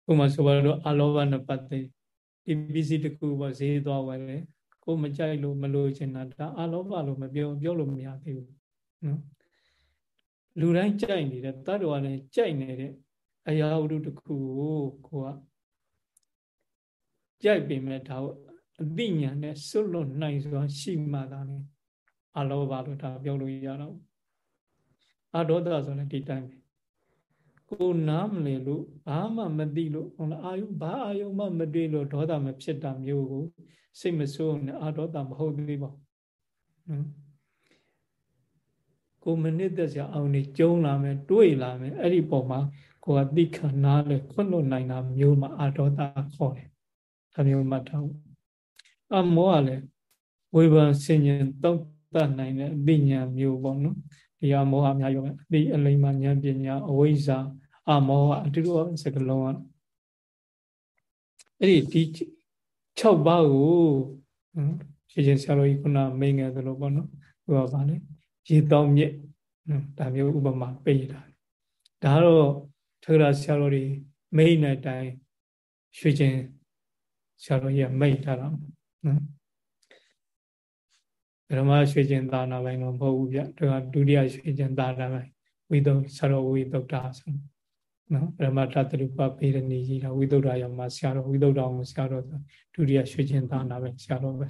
ဥမာဆိုပါတော့အလောဘနဲ့ပတ်သက်ဒီပစ္စည်းတစ်ခုပေါ့ဈေးသွားဝယ်တယ်ကိုမကြိုက်လို့မလို့ချင်တာဒါအလောဘလို့မပြောပြောလို့မရသေးဘူးနော်လူတိုင်းကြိုက်နေတဲ့တတ္တဝါလည်းကြိုက်နေတဲ့အရာဝတ္ထုတစ်ခုကိုကိုက ကြိုက်ပေမဲ့ဒါကိုအသိဉာဏ်နဲ့စွတ်လွတ်နိုင်စွာရှိမှသာလေအလောဘလို့ဒါပြောလို့ရတော့အဒေါသဆိုလည်းဒီတိုင်းပဲကိုနားမလည်လို့ဘာမှမသိလို့ဟုတ်လားအာယုဘာအာယုမှမတွေ့လို့ဒေါသမဖြစ်တာမျိုးကိုစိတ်မဆိုးနဲ့အာဒေါသမဟုတ်သေးပါဘူးကိုမနစ်သက်စရာအောင်နေကျုံလာမယ်တွေးလာမယ်အဲ့ဒီပုံမှာကိုကသိခဏနားလေခွတ်လို့နိုင်တာမျိုးမှအာဒေါသခေါ်တယ် ဒါမျိုးမှတ်ထားဖို့အမောကလည်းဝေဘာဆင်ញင်တောက်တနိုင်တဲ့အသိဉာဏ်မျိုးပေါ့နော်ဒီအမောဟအများရောအသိအလိမ္မာဉာဏ်ပညာအဝိဇ္ဇာအမောဟအတူတူစကလုံးကအဲ့ဒီဒီ6ပါးကိုရှင်ရှင်ဆရာတော်ကြီးခုနမိန်ငယ်သလိုပေါ့နော်ဟိုကဗာလေရေတောင်းမြစ်ဒါမျိုးဥပမာပေးတာဒါတော့ထေရဆရာတော်တွေမိန်တဲ့အတိုင်းရွှေချင်း ဆရာတော်ကြီးကမိတ်ထားတာနော်ဓမ္မရွှေချင်းသာနာပိုင်းတော့မဟုတ်ဘူးဗျဒါကဒုတိယရွှေချင်းသာနာပိုင်းဝိသုဆရာတော်ဝိသုဒ္ဓဆိုနော်ပရမတ္တတရုပပေရဏီကြီးတာဝိသုဒ္ဓရောမှာဆရာတော်ဝိသုဒ္ဓအောင်ဆရာတော်ဒုတိယရွှေချင်းသာနာပဲဆရာတော်ပဲ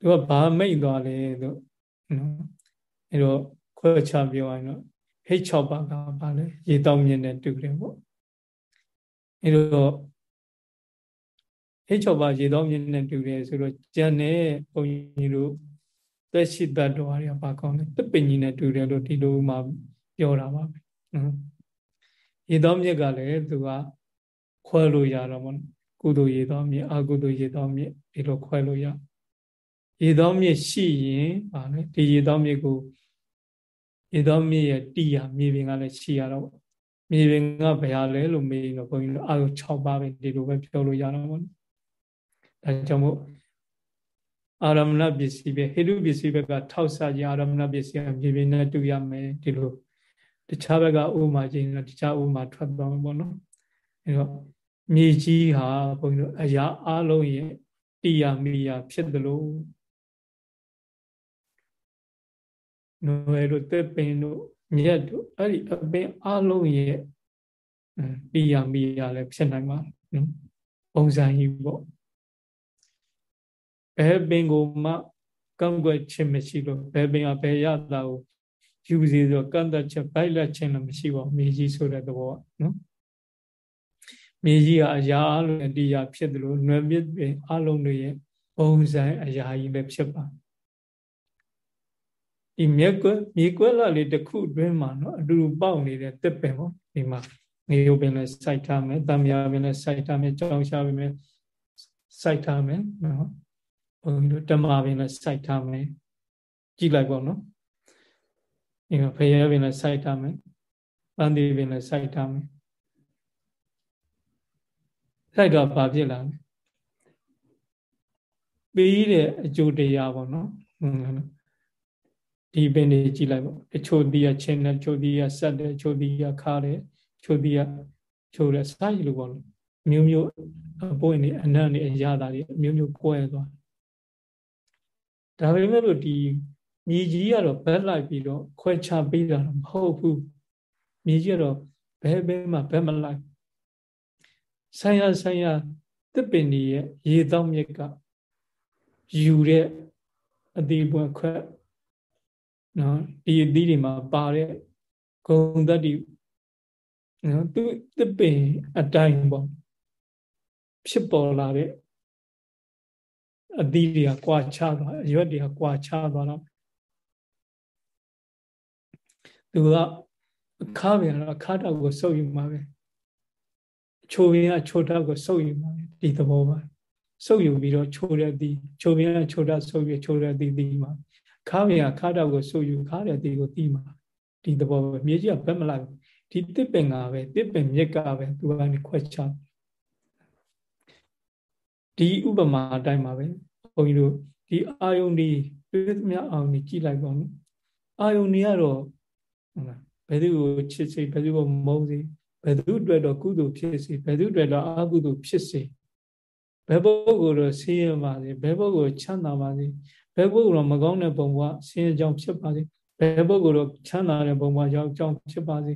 သူကဘာမိတ်သွားလဲလို့နော်အဲတော့ခွဲချပြောရင်တော့ ဟိတ်6ပါးကပါလဲရေတောင်းမြင့်တဲ့တူတယ်ပေါ့အဲတော့ဟိတ်6ပါးရေတောင်းမြင့်တဲ့တူတယ်ဆိုတော့ကျန်တဲ့ဘုန်းကြီးတို့သက်ရှိတတ်တော်ရပါကောင်းတယ်တပင်ကြီးနဲ့တူတယ်လို့ဒီလိုမှပြောတာပါပဲနော်ရေတောင်းမြင့်ကလည်းသူကခွဲလို့ရတော့မဟုတ်ကုသိုလ်ရေတောင်းမြင့်အကုသိုလ်ရေတောင်းမြင့်ဒီလိုခွဲလို့ရရေတောင်းမြင့်ရှိရင်ဗာလေဒီရေတောင်းမြင့်ကို ရေတောင်းမြင့်ရဲ့တီးရမြေပြင်ကလည်းရှိရတော့မြေပြင်ကဘယ်ဟာလဲလို့မေးတော့ဘုန်းကြီးတို့အာရုံ6ပါးပဲဒီလိုပဲပြောလို့ရတော့ပေါ့ဒါကြောင့်မို့အာရမဏပစ္စည်းပဲဟိတုပစ္စည်းဘက်ကထောက်ဆကြအာရမဏပစ္စည်းကမြေပြင်နဲ့တူရမယ်ဒီလိုတခြားဘက်ကဥမာချင်းတော့တခြားဥမာထွက်သွားမှာပေါ့နော်အဲတော့မြေကြီးဟာဘုန်းကြီးတို့အရာအလုံးရဲ့တီယာမီယာဖြစ်တယ်လို့ နွယ်တို့တက်ပင်တို့မြက်တို့အဲ့ဒီအပင်အလုံးရဲ့တီယာမီယာလည်းဖြစ်နိုင်ပါနော်ပုံစံကြီးပေါ့ဘယ်ပင်ကိုမှကန့်ကွက်ခြင်းမရှိလို့ဘယ်ပင်ကဘယ်ရတာကိုယူစီဆိုကန့်သက်ချက်ဘိုက်လက်ခြင်းလည်းမရှိပါဘူးမြေကြီးဆိုတဲ့သဘောကနော်မြေကြီးကအရာအလုံးတရားဖြစ်တယ်လို့နွယ်မြစ်ပင်အလုံးတွေရဲ့ပုံစံအရာကြီးပဲဖြစ်ပါ ဒီမြက်ကွက်မြေကွက်လာလေးတစ်ခုအတွင်းမှာနော်အတူတူပေါက်နေတဲ့တစ်ပင်ပေါ့ဒီမှာငရုတ်ပင်လည်းစိုက်ထားမယ်တံမြာပင်လည်းစိုက်ထားမယ်ကြောင်ရှာပင်လည်းစိုက်ထားမယ်နော်ဘုန်းကြီးတို့ဓမ္မပင်လည်းစိုက်ထားမယ်ကြည့်လိုက်ပေါ့နော်ဒီမှာဖရဲပင်လည်းစိုက်ထားမယ်ပန်းသီပင်လည်းစိုက်ထားမယ်စိုက်တော့ဘာဖြစ်လာလဲပြီးတဲ့အကျိုးတရားပေါ့နော် ဒီပင်တွေကြည့်လိုက်ပေါ့တချို့ဒီကချင်းတယ်ချို့ဒီကဆက်တယ်ချို့ဒီကခါတယ်ချို့ဒီကချို့တယ်စိုက်လို့ပေါ့မျိုးမျိုးအပွင့်နေအနံ့နေအရာတာတွေအမျိုးမျိုးကွဲသွားဒါပေမဲ့လို့ဒီမြေကြီးကတော့ဘက်လိုက်ပြီးတော့ခွဲခြားပေးတာတော့မဟုတ်ဘူးမြေကြီးကတော့ဘဲဘဲမှဘက်မလိုက်ဆိုင်ရဆိုင်ရတစ်ပင်ကြီးရဲ့ရေတောက်မြစ်ကယူတဲ့အသီးပွင့်ခွက် နော်ဒီအသီးတွေမှာပါတဲ့ဂုံတတ္တိနော်သူတစ်ပင်အတိုင်းပေါ့ဖြစ်ပေါ်လာတဲ့အသီးတွေကကွာခြားသွားအရွက်တွေကကွာခြားသွားတော့သူကအခါပြန်တော့အခါတောက်ကိုစုပ်ယူမှာပဲချိုးရင်ကချိုးတောက်ကိုစုပ်ယူမှာပဲဒီသဘောပါစုပ်ယူပြီးတော့ချိုးတဲ့အသီးချိုးရင်ကချိုးတောက်စုပ်ယူချိုးတဲ့အသီးသီးမှာ ခါပြန်ခါတောက်ကိုစုပ်ယူခါတဲ့အသီးကိုသီးမှာဒီသဘောပဲမြေကြီးကဘက်မလိုက်ဒီတစ်ပင်ကပဲတစ်ပင်မြက်ကပဲသူကနေခွက်ချဒီဥပမာအတိုင်းပါပဲဘုန်းကြီးတို့ဒီအာယုန်ဒီတွေးသမျှအောင်ဒီကြည့်လိုက်ပါဦးအာယုန်ဒီကတော့ဟုတ်လားဘယ်သူကိုချစ်စေဘယ်သူကိုမုန်းစေဘယ်သူအတွက်တော့ကုသိုလ်ဖြစ်စေဘယ်သူအတွက်တော့အကုသိုလ်ဖြစ်စေဘယ်ပုဂ္ဂိုလ်တော့ဆင်းရဲပါစေဘယ်ပုဂ္ဂိုလ်ချမ်းသာပါစေ ဘယ်ပုဂ္ဂိုလ်တော့မကောင်းတဲ့ပုံကဆင်းရဲကြောင်းဖြစ်ပါစေဘယ်ပုဂ္ဂိုလ်တော့ချမ်းသာတဲ့ပုံကရောက်ကြောင်းဖြစ်ပါစေ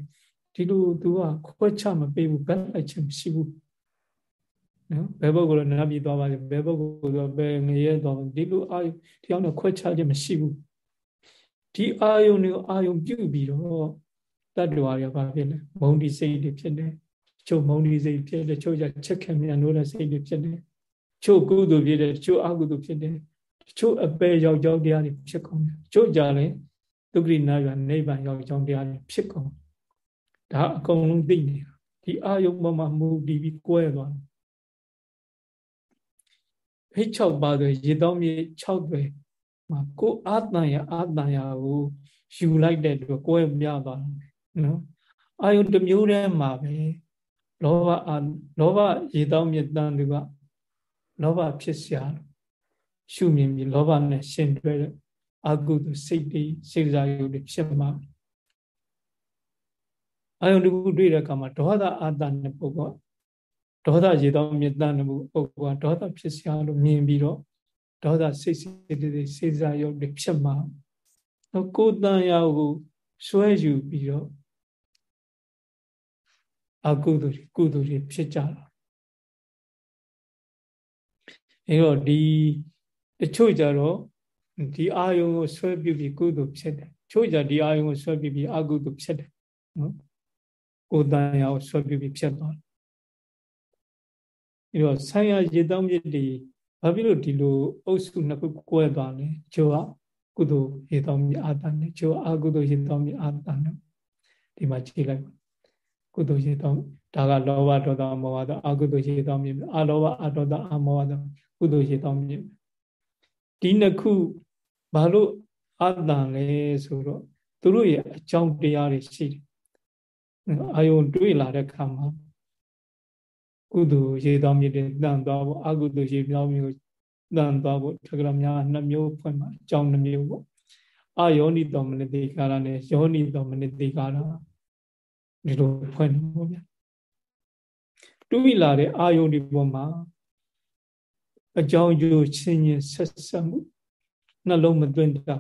ဒီလိုသူကခွဲခြားမပေးဘူးဘယ်လိုက်ခြင်းမရှိဘူးနော်ဘယ်ပုဂ္ဂိုလ်တော့နတ်ပြည်သွားပါစေဘယ်ပုဂ္ဂိုလ်တော့ဘယ်ငရဲသွားဒီလိုအာယုဒီအောင်တော့ခွဲခြားခြင်းမရှိဘူးဒီအာယုန်ကိုအာယုန်ပြုတ်ပြီးတော့တတ္တဝါတွေကဘာဖြစ်လဲမုံဒီစိတ်တွေဖြစ်တယ်ချုပ်မုံဒီစိတ်ဖြစ်တယ်ချုပ်ကြချက်ခင်မြန်လို့တဲ့စိတ်တွေဖြစ်တယ်ချုပ်ကုသိုလ်ဖြစ်တယ်ချုပ်အကုသိုလ်ဖြစ်တယ် ချို့အပေရောက်ကြောင်းတရားတွေဖြစ်ကုန်တယ်ချို့ကြလည်းဒုက္ခိနာရနိဗ္ဗာန်ရောက်ကြောင်းတရားတွေဖြစ်ကုန်ဒါအကုန်လုံးသိနေတာဒီအာယုံပေါ်မှာမူတည်ပြီးကွဲသွားတယ်ဖိတ်6ပါးဆိုရေတောင်းမြေ6တွေမှာကိုအာတန်ရအာတန်ရကိုယူလိုက်တဲ့အတွက်ကိုယ်မြသွားတယ်နော်အာယုတစ်မျိုးတည်းမှာပဲလောဘအာလောဘရေတောင်းမြေတန်သူကလောဘဖြစ်စရာ ရှုမြင်ပြီးလောဘနဲ့ရှင်တွဲတဲ့အကုသိုလ်စိတ်တွေစိတ်စားရုပ်တွေဖြစ်မှာအာယုန်တစ်ခုတွေ့တဲ့အခါမှာဒေါသအာတနဲ့ပုဂ္ဂိုလ်ဒေါသရေတောင်းမြေတန်တဲ့ပုဂ္ဂိုလ်ကဒေါသဖြစ်စရာလို့မြင်ပြီးတော့ဒေါသစိတ်စိတ်တွေစိတ်စားရုပ်တွေဖြစ်မှာတော့ကိုယ်တန်ရာကိုဆွဲယူပြီးတော့အကုသိုလ်ကုသိုလ်တွေဖြစ်ကြတာအဲတော့ဒီ တချို့ကြတော့ဒီအာယုံကိုဆွဲပြုပြီးကုသိုလ်ဖြစ်တယ်ချို့ကြဒီအာယုံကိုဆွဲပြုပြီးအကုသိုလ်ဖြစ်တယ်နော်ကိုယ်တန်ရာကိုဆွဲပြုပြီးဖြစ်သွားတယ်အဲတော့ဆံရရေတောင်းမြစ်တွေဘာဖြစ်လို့ဒီလိုအုပ်စုနှစ်ခုကွဲသွားလဲချို့ကကုသိုလ်ရေတောင်းမြစ်အာတန်နဲ့ချို့အကုသိုလ်ရေတောင်းမြစ်အာတန်နဲ့ဒီမှာကြည့်လိုက်ကုသိုလ်ရေတောင်းဒါကလောဘဒေါသမောဟတော့အကုသိုလ်ရေတောင်းမြစ်အလောဘအဒေါသအမောဟတော့ကုသိုလ်ရေတောင်းမြစ် ဒီနှစ်ခုဘာလို့အတန်လဲဆိုတော့သူတို့ရဲ့အကြောင်းတရားတွေရှိတယ်အာယုံတွေးလာတဲ့ခါမှာကုသိုလ်ရေတောင်းမြစ်တွေတန်သွားဖို့အကုသိုလ်ရေပြောင်းမျိုးတန်သွားဖို့ထကရများနှစ်မျိုးဖွင့်မှာအကြောင်းနှမျိုးပေါ့အာယောနိတော်မနတိကာရနဲ့ယောနိတော်မနတိကာရဒီလိုဖွင့်လို့ဗျာတွေးလာတဲ့အာယုံဒီပေါ်မှာ အကြောင်းကျိုးချင်းချင်းဆက်ဆက်မှုနှလုံးမသွင်းတာ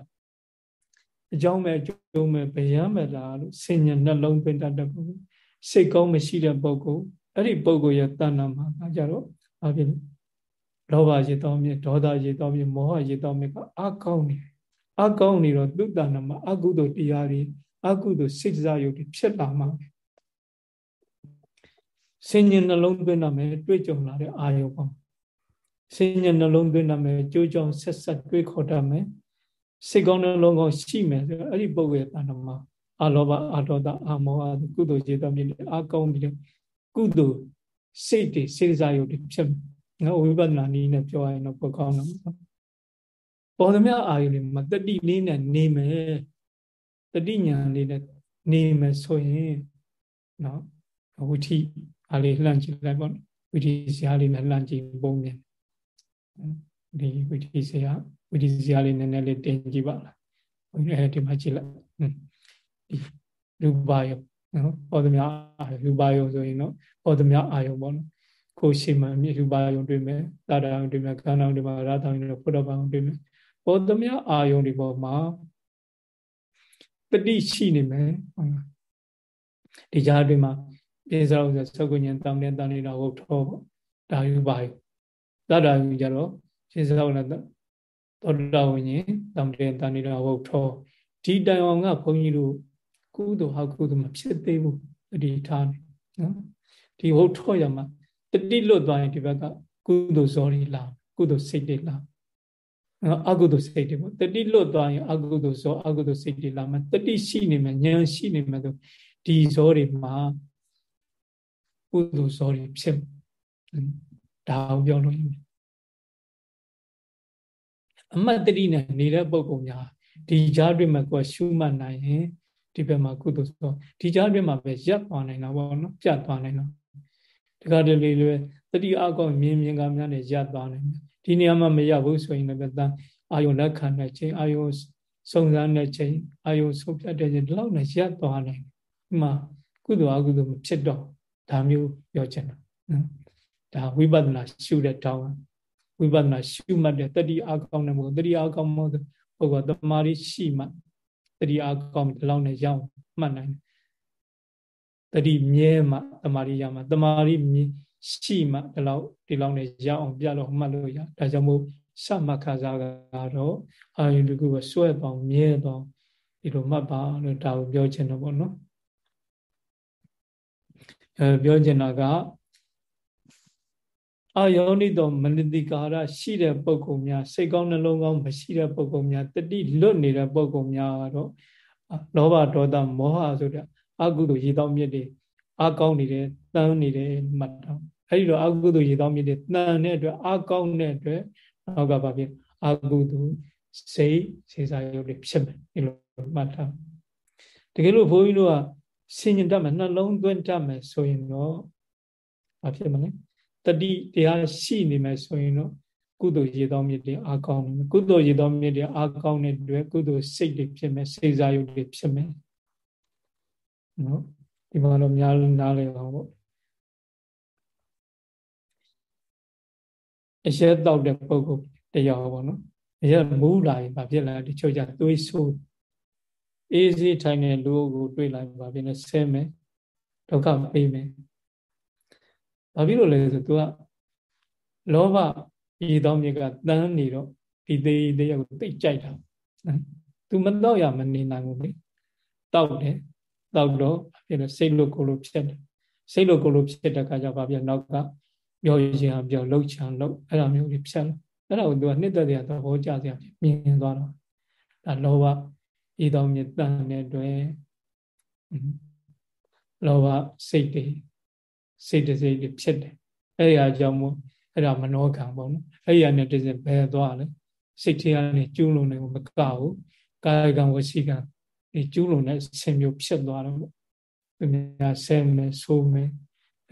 အကြောင်းမဲ့အကျိုးမဲ့ဗျာမဲ့လားလို့ဆင်ញနှလုံးသွင်းတတ်တဲ့ပုဂ္ဂိုလ်စိတ်ကောင်းမရှိတဲ့ပုဂ္ဂိုလ်အဲ့ဒီပုဂ္ဂိုလ်ရဲ့တဏ္ဍာမှာကကြတော့ဘာဖြစ်လဲလောဘရေတောင်းမြဒေါသရေတောင်းမြမောဟရေတောင်းမြကအကောင်းနေအကောင်းနေတော့သူတဏ္ဍာမှာအကုသိုလ်တရားတွေအကုသိုလ်စိတ်စားယုတ်တွေဖြစ်လာမှာပဲဆင်ញနှလုံးသွင်းရမယ်တွေ့ကြုံလာတဲ့အာယုပေါ့ ဆင်ញနှလုံးသွင်းရမယ်ကြိုးကြောင်ဆက်ဆက်တွေးခေါ်တတ်မယ်စိတ်ကောင်းနှလုံးကောင်းရှိမယ်ဆိုတော့အဲ့ဒီပုဂ္ဂိုလ်ရဲ့တဏ္ဍမှာအလောဘအဒေါသအမောဟကုသိုလ်ခြေတော်မြင့်အကောင်းပြီးတော့ကုသိုလ်စိတ်တွေစေစားရုပ်တွေဖြစ်ငါဝိပဿနာနည်းနဲ့ပြောရရင်တော့ပိုကောင်းတော့ပေါ်သမျှအာယုန်တွေမှာတတိလေးနဲ့နေမယ်တတိညာလေးနဲ့နေမယ်ဆိုရင်နော်ဝိထိအားလေးလှမ်းကြည့်လိုက်ပေါ့ဝိထိစရာလေးနဲ့လှမ်းကြည့်ပုံမြင် ဒီဝိထိစရာဝိထိစရာလေးနည်းနည်းလေးတင်ကြည့်ပါလားအဲဒီမှာကြည့်လိုက်ဒီရူပါယနော်ပေါ်သမျှရူပါယဆိုရင်တော့ပေါ်သမျှအာယုံပေါ့နော်ကိုရှိမှမြေရူပါယုံတွေ့မယ်တာတာယုံတွေ့မယ်ခန္ဓာယုံတွေ့မယ်ရာသယုံတွေ့မယ်ဖုဒ္ဓဘာယုံတွေ့မယ်ပေါ်သမျှအာယုံဒီပေါ်မှာတတိရှိနေမယ်ဟုတ်လားဒီကြားအတွင်းမှာပြေစားဥစ္စာသကုညံတောင်းတဲ့တန်နေတာဟုတ်ထောပေါ့ဒါယူပါယု တတ္တာယုကြတော့ရှင်းစားလာသောတာဝိညာဉ်တောင်းတဲ့တန်နေတာဟုတ်ထောဒီတိုင်အောင်ကဘုန်းကြီးတို့ကုသိုလ်ဟာကုသိုလ်မဖြစ်သေးဘူးတတိထားနေနော်ဒီဟုတ်ထောရမှာတတိလွတ်သွားရင်ဒီဘက်ကကုသိုလ်ဇောတွေလာကုသိုလ်စိတ်တွေလာအကုသိုလ်စိတ်တွေပေါ့တတိလွတ်သွားရင်အကုသိုလ်ဇောအကုသိုလ်စိတ်တွေလာမယ်တတိရှိနေမယ်ဉာဏ်ရှိနေမယ်ဆိုဒီဇောတွေမှာကုသိုလ်ဇောတွေဖြစ် ဒါအောင်ပြောလို့ရမယ်အမတ်တတိနဲ့နေတဲ့ပုံပုံများဒီကြားတွင်မှာကိုယ်ရှုမှတ်နိုင်ရင်ဒီဘက်မှာကုသိုလ်ဇောဒီကြားတွင်မှာပဲရပ်သွားနိုင်တာပေါ့နော်ပြတ်သွားနိုင်တော့တခါတလေလေတတိအကောမြင်မြင်ကများနဲ့ရပ်သွားနိုင်တယ်ဒီနေရာမှာမရဘူးဆိုရင်လည်းတန်အာယုလက်ခံတဲ့ချိန်အာယုစုံစမ်းတဲ့ချိန်အာယုဆုံးဖြတ်တဲ့ချိန်ဒီလောက်နဲ့ရပ်သွားနိုင်တယ်ဒီမှာကုသိုလ်အကုသိုလ်မဖြစ်တော့ဒါမျိုးပြောချင်တာနော် ဒါဝိပဿနာရှုတဲ့တောင်းဝိပဿနာရှုမှတ်တဲ့တတိအကောင်းတဲ့ဘုရားတတိအကောင်းမို့ပုဂ္ဂိုလ်တမာရီရှိမှတတိအကောင်းဒီလောက်နဲ့ရောက်မှတ်နိုင်တယ်တတိမြဲမှတမာရီရမှတမာရီရှိမှဒီလောက်ဒီလောက်နဲ့ရအောင်ပြလို့မှတ်လို့ရဒါကြောင့်မို့သမခါစားကတော့အာယုတကူကစွဲပေါင်းမြဲပေါင်းဒီလိုမှတ်ပါလို့ဒါကိုပြောချင်တော့ဗောနော်အဲပြောချင်တာက အာယောနိတောမနတိကာရရှိတဲ့ပုဂ္ဂိုလ်များစိတ်ကောင်းနှလုံးကောင်းမရှိတဲ့ပုဂ္ဂိုလ်များတတိလွတ်နေတဲ့ပုဂ္ဂိုလ်များကတော့လောဘဒေါသမောဟဆိုတဲ့အကုသိုလ်ရေတောင်းမြစ်တွေအကောင်းနေတယ်တန်းနေတယ်မှတ်တော့အဲဒီတော့အကုသိုလ်ရေတောင်းမြစ်တွေတန်တဲ့အတွက်အကောင်းတဲ့အတွက်နောက်ကဘာဖြစ်အကုသိုလ်စိတ်စေစားရုပ်တွေဖြစ်မယ်ဒီလိုမှတ်ထားတကယ်လို့ဘုန်းကြီးတို့ကဆင်ញင်တတ်မယ်နှလုံးသွင်းတတ်မယ်ဆိုရင်တော့ဘာဖြစ်မလဲ တတိတရားရှိနေမယ်ဆိုရင်တော့ကုသိုလ်ရေတော်မြစ်တွေအာကောင်းတယ်ကုသိုလ်ရေတော်မြစ်တွေအာကောင်းတဲ့အတွက်ကုသိုလ်စိတ်တွေဖြစ်မယ်စေစားရုပ်တွေဖြစ်မယ်နော်ဒီမှာတော့များနားလည်အောင်ပေါ့အရဲတောက်တဲ့ပုဂ္ဂိုလ်တရားပေါ့နော်အရဲမူးလာရင်ဘာဖြစ်လဲတချို့ကြသွေးဆိုးအေးစေးထိုင်တဲ့လူကိုတွေ့လိုက်ဘာဖြစ်လဲဆဲမယ်ဒုက္ခပေးမယ် ဘာဖြစ်လို့လဲဆိုသူကလောဘဤသောမြစ်ကတန်းနေတော့ဒီသေးသေးကိုသိကြိုက်တာသူမတော့ရမနေနိုင်ဘူးလေတောက်တယ်တောက်တော့ဖြစ်လို့စိတ်လို့ကိုယ်လို့ဖြစ်တယ်စိတ်လို့ကိုယ်လို့ဖြစ်တဲ့အခါကျဘာဖြစ်နောက်ကပြောရင်ဟာပြောလှုပ်ချံလှုပ်အဲ့လိုမျိုးတွေဖြစ်လာအဲ့ဒါကိုသူကနှစ်သက်တဲ့သဘောကျစရာမြင်သွားတော့ဒါလောဘဤသောမြစ်တန်တဲ့အတွက်လောဘစိတ်တွေ စိတ်တစိတ်တွေဖြစ်တယ်အဲ့ဒီအကြောင်းမို့အဲ့ဒါမနောကံပေါ့နော်အဲ့ဒီအနေနဲ့ဘယ်သွားလဲစိတ်ထဲကနေကျူးလွန်နေမကဘူးကာယကံဝစီကံဒီကျူးလွန်တဲ့ဆင်မျိုးဖြစ်သွားတော့သူများဆဲမယ်ဆိုးမယ်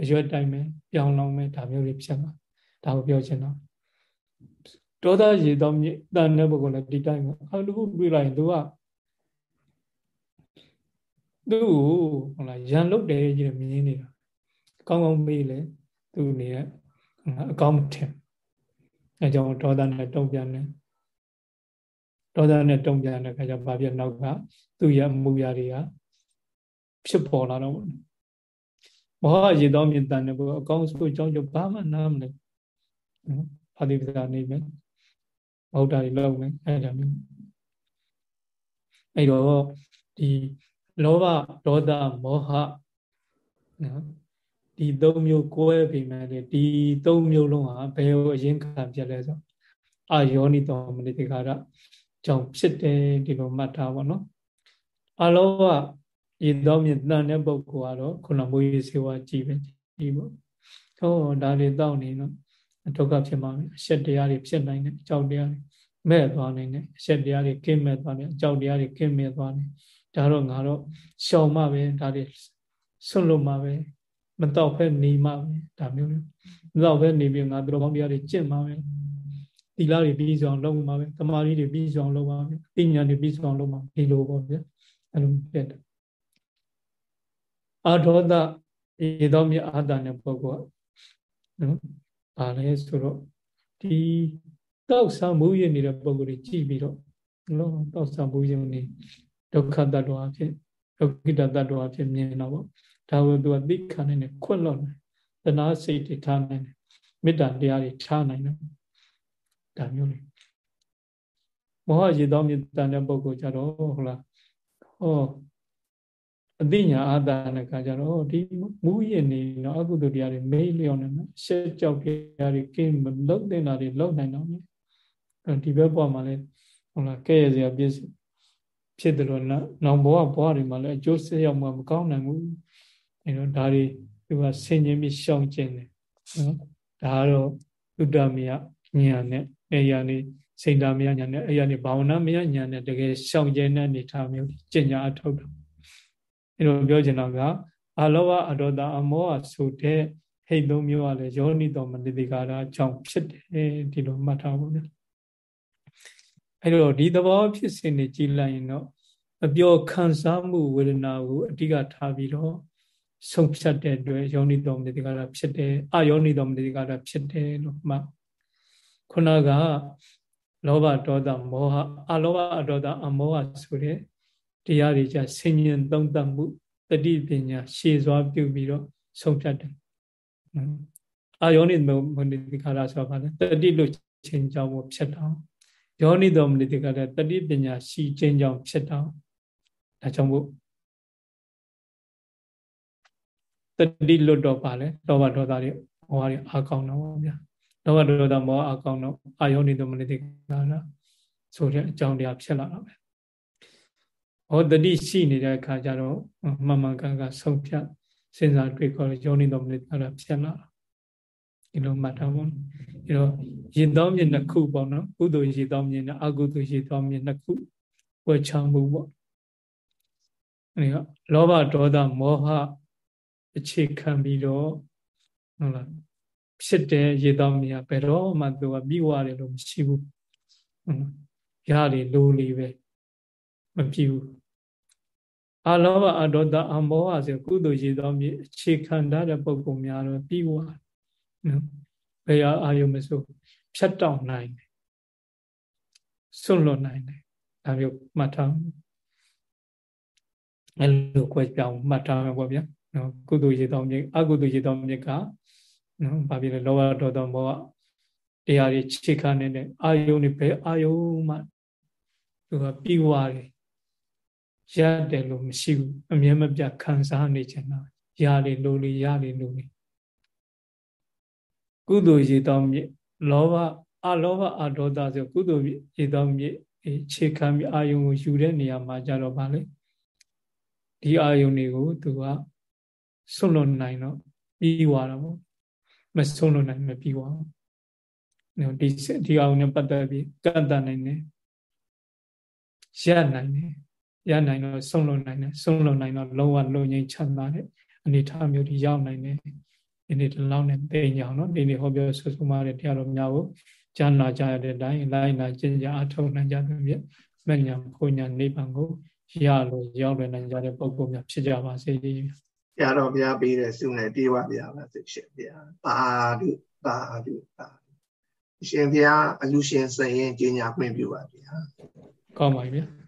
အရွက်တိုင်းမယ်ပြောင်းလောင်းမယ်ဒါမျိုးတွေဖြစ်မှာဒါကိုပြောချင်တော့ဒေါသရေတော့မြေတန်တဲ့ဘုကလည်းဒီတိုင်းပဲအော်တခုတွေ့လိုက်ရင်သူကသူ့ကိုဟုတ်လားရန်လုတ်တယ်ကြီးမြင်နေတာ ကောင်းကောင်းမေးလေသူနေအကောင်းမထင်အဲကြောင့်ဒေါသနဲ့တုံ့ပြန်တယ်ဒေါသနဲ့တုံ့ပြန်တဲ့ခါကျဘာဖြစ်နောက်ကသူ့ရဲ့အမှုရာတွေကဖြစ်ပေါ်လာတော့မောဟရေတော်မြင်တန်တဲ့ဘုအကောင်းဆုံးအကြောင်းကြောင့်ဘာမှနားမလဲနော်ဖာတိပဇာနေမယ်ဗုဒ္ဓတွေလောက်မယ်အဲ့ဒါမျိုးအဲ့တော့ဒီလောဘဒေါသမောဟနော် ဒီသုံးမျိုးကိုယ်ပဲမယ်လေဒီသုံးမျိုးလုံးဟာဘယ်ကိုအရင်ခံပြလဲဆိုအာယောနိတောမနိတိကာရကြောင့်ဖြစ်တယ်ဒီလိုမှတ်ထားပါတော့အလောကရေတော်မြင့်တန်တဲ့ပုဂ္ဂိုလ်ကတော့ခုနမွေးစေဝါကြည်ပဲကြည်ပေါ့ဟောဒါတွေတောက်နေတော့ဒုက္ခဖြစ်မှာပဲအရှက်တရားတွေဖြစ်နိုင်တယ်အကြောက်တရားတွေမဲ့သွားနိုင်တယ်အရှက်တရားတွေကင်းမဲ့သွားတယ်အကြောက်တရားတွေကင်းမဲ့သွားတယ်ဒါတော့ငါတော့ရှောင်မှပဲဒါတွေဆွလို့မှပဲ မတော့ဖက်နေမှပဲဒါမျိုးမတော့ဖက်နေပြီးငါတို့ကောင်းတရားတွေကျင့်မှပဲသီလတွေပြီးဆောင်လုပ်မှပဲတမာရီတွေပြီးဆောင်လုပ်မှပဲပညာတွေပြီးဆောင်လုပ်မှဒီလိုပေါ့ဗျာအဲ့လိုဖြစ်တယ်အာဒေါသဧသောမြအာတာနဲ့ပုဂ္ဂိုလ်နော်။ဘာလဲဆိုတော့ဒီတောက်ဆံမှုရနေတဲ့ပုံကိုကြည့်ပြီးတော့နော်တောက်ဆံမှုရနေဒုက္ခတ attva အဖြစ်ဒုက္ခိတတ attva အဖြစ်မြင်တော့ဗော ဒါကိုသူကသိခံနိုင်တယ်ခွတ်လွတ်နိုင်တနာစိတ်တွေထားနိုင်တယ်မေတ္တာတရားတွေထားနိုင်တယ်ဒါမျိုးလေမောဟရေသောမြတ်တန်တဲ့ပုဂ္ဂိုလ်ကြတော့ဟုတ်လားဟောအသိညာအာသနာကကြတော့ဒီမူရနေတော့အကုသိုလ်တရားတွေမေးလျော့နေမှာရှက်ကြောက်တရားတွေကင်းမလုံတဲ့တာတွေလုံနိုင်တော့မယ်ဒီဘက်ဘဝမှာလည်းဟုတ်လားကဲရစရာပြည့်ဖြစ်တယ်လို့နောင်ဘဝဘဝတွေမှာလည်းအကျိုးဆက်ရောက်မှမကောင်းနိုင်ဘူး အဲတော့ဒါတွေသူကဆင်ញင်ပြီးရှောင်ကျင်တယ်နော်ဒါကတော့သုတမယညာနဲ့အဲရနေစိတ်ဓာမယညာနဲ့အဲရနေဘာဝနာမယညာနဲ့တကယ်ရှောင်ကျင်တဲ့အနေထားမျိုးကျင့်ကြအထောက်တာအဲလိုပြောချင်တော့ကအလောဘအဒေါသအမောဟဆိုတဲ့ဟိတ်သုံးမျိုးကလည်းယောနိတော်မနိတိကာရအကြောင်းဖြစ်တယ်ဒီလိုမှတ်ထားဖို့ဗျအဲလိုဒီသဘောဖြစ်စဉ်တွေကြည်လိုက်ရင်တော့အပြောခံစားမှုဝေဒနာကိုအဓိကထားပြီးတော့ ဆုံးဖြတ်တဲ့အတွက်ယောနိတော်မနိတိကာရဖြစ်တယ်အယောနိတော်မနိတိကာရဖြစ်တယ်လို့မှခုနကလောဘဒေါသမောဟအလောဘအဒေါသအမောဟဆိုတဲ့တရားတွေကြဆင်ញင်သုံးသပ်မှုတတိပညာရှေစွာပြုပြီးတော့ဆုံးဖြတ်တယ်အာယောနိမနိတိကာရဆိုတာဘာလဲတတိလို့ချင်းကြောင့်ဖြစ်တော့ယောနိတော်မနိတိကာရတတိပညာရှိခြင်းကြောင့်ဖြစ်တော့ဒါကြောင့်မို့ တတိလွတ်တော့ပါလေလောဘဒေါသတွေဟောရအာကောင်းတော့ဗျာလောဘဒေါသမောအာကောင်းတော့အာယောနိတော်မနိတိကာရဆိုတဲ့အကြောင်းတရားဖြစ်လာတာပဲဟောတတိရှိနေတဲ့အခါကျတော့မမှန်ကန်ကဆုံးဖြတ်စဉ်းစားတွေ့ခေါ်ယောနိတော်မနိတိကာရဖြစ်လာတာဒီလိုမှတ်ထားဖို့အဲတော့ရေသောမြင့်နှစ်ခုပေါ့နော်ကုသိုလ်ရေသောမြင့်နဲ့အကုသိုလ်ရေသောမြင့်နှစ်ခုဝေချောင်းမှုပေါ့အဲတော့လောဘဒေါသမောဟ အခြေခံပြီးတော့ဟုတ်လားဖြစ်တဲ့ရေသောမြင့်ဘယ်တော့မှသူကပြီးွားတယ်လို့မရှိဘူးဟုတ်လားရတယ်လိုလီပဲမပြဘူးအလောဘအဒေါသအမောဟဆိုကုသိုလ်ရေသောမြင့်အခြေခံတဲ့ပုံပုံများတော့ပြီးွားနော်ဘယ်အာယုံမဆိုဖြတ်တောက်နိုင်တယ်စွန့်လွတ်နိုင်တယ်ဒါမျိုးမှတ်ထားအဲ့လိုကြွယ်ပြောင်းမှတ်ထားမှာပေါ့ဗျာ နော်ကုသိုလ်ရေတောင်းမြေအကုသိုလ်ရေတောင်းမြေကနော်ဘာဖြစ်လဲလောဘဒေါသမောဟတရားတွေခြေခံနေတဲ့အာယုန်တွေဘယ်အာယုန်မှသူကပြီးွားတယ်ရတယ်လို့မရှိဘူးအမြဲမပြတ်ခံစားနေချင်တာရလေလို့လေရလေလို့လေကုသိုလ်ရေတောင်းမြေလောဘအလောဘအဒေါသဆိုကုသိုလ်ရေတောင်းမြေခြေခံပြီးအာယုံကိုယူတဲ့နေရာမှာကြတော့ဗာလေဒီအာယုံတွေကိုသူက ဆွလွန်နိုင်တော့ပြီးသွားတော့မဆွလွန်နိုင်မပြီးသွားဘူးဒီဒီအာယုံနဲ့ပတ်သက်ပြီးကန့်တတ်နိုင်တယ်ရနိုင်တယ်ရနိုင်တော့ဆုံးလွန်နိုင်တယ်ဆုံးလွန်နိုင်တော့လုံးဝလုံငြိမ်းချမ်းသာတဲ့အနေအထားမျိုးတွေရောက်နိုင်တယ်ဒီနေ့ဒီလောက်နဲ့သိကြအောင်နော်ဒီနေ့ဟောပြောဆွဆုံးမတဲ့တရားတော်များကိုကြားနာကြရတဲ့အတိုင်းလိုက်နာကျင့်ကြအထောက်နိုင်ကြသဖြင့်မညာဘုံညာနိဗ္ဗာန်ကိုရလို့ရောက်လွယ်နိုင်ကြတဲ့ပုဂ္ဂိုလ်များဖြစ်ကြပါစေ။ ဘုရားတော်ဘုရားပေးတဲ့ဆုနဲ့ပြေဝပြပါစေရှင်ဘုရား။ပါဓုပါဓုပါရှင်ဘုရားအလူရှင်စရင်ကျင့်ညာခွင့်ပြုပါဗျာ။ကောင်းပါပြီဗျာ။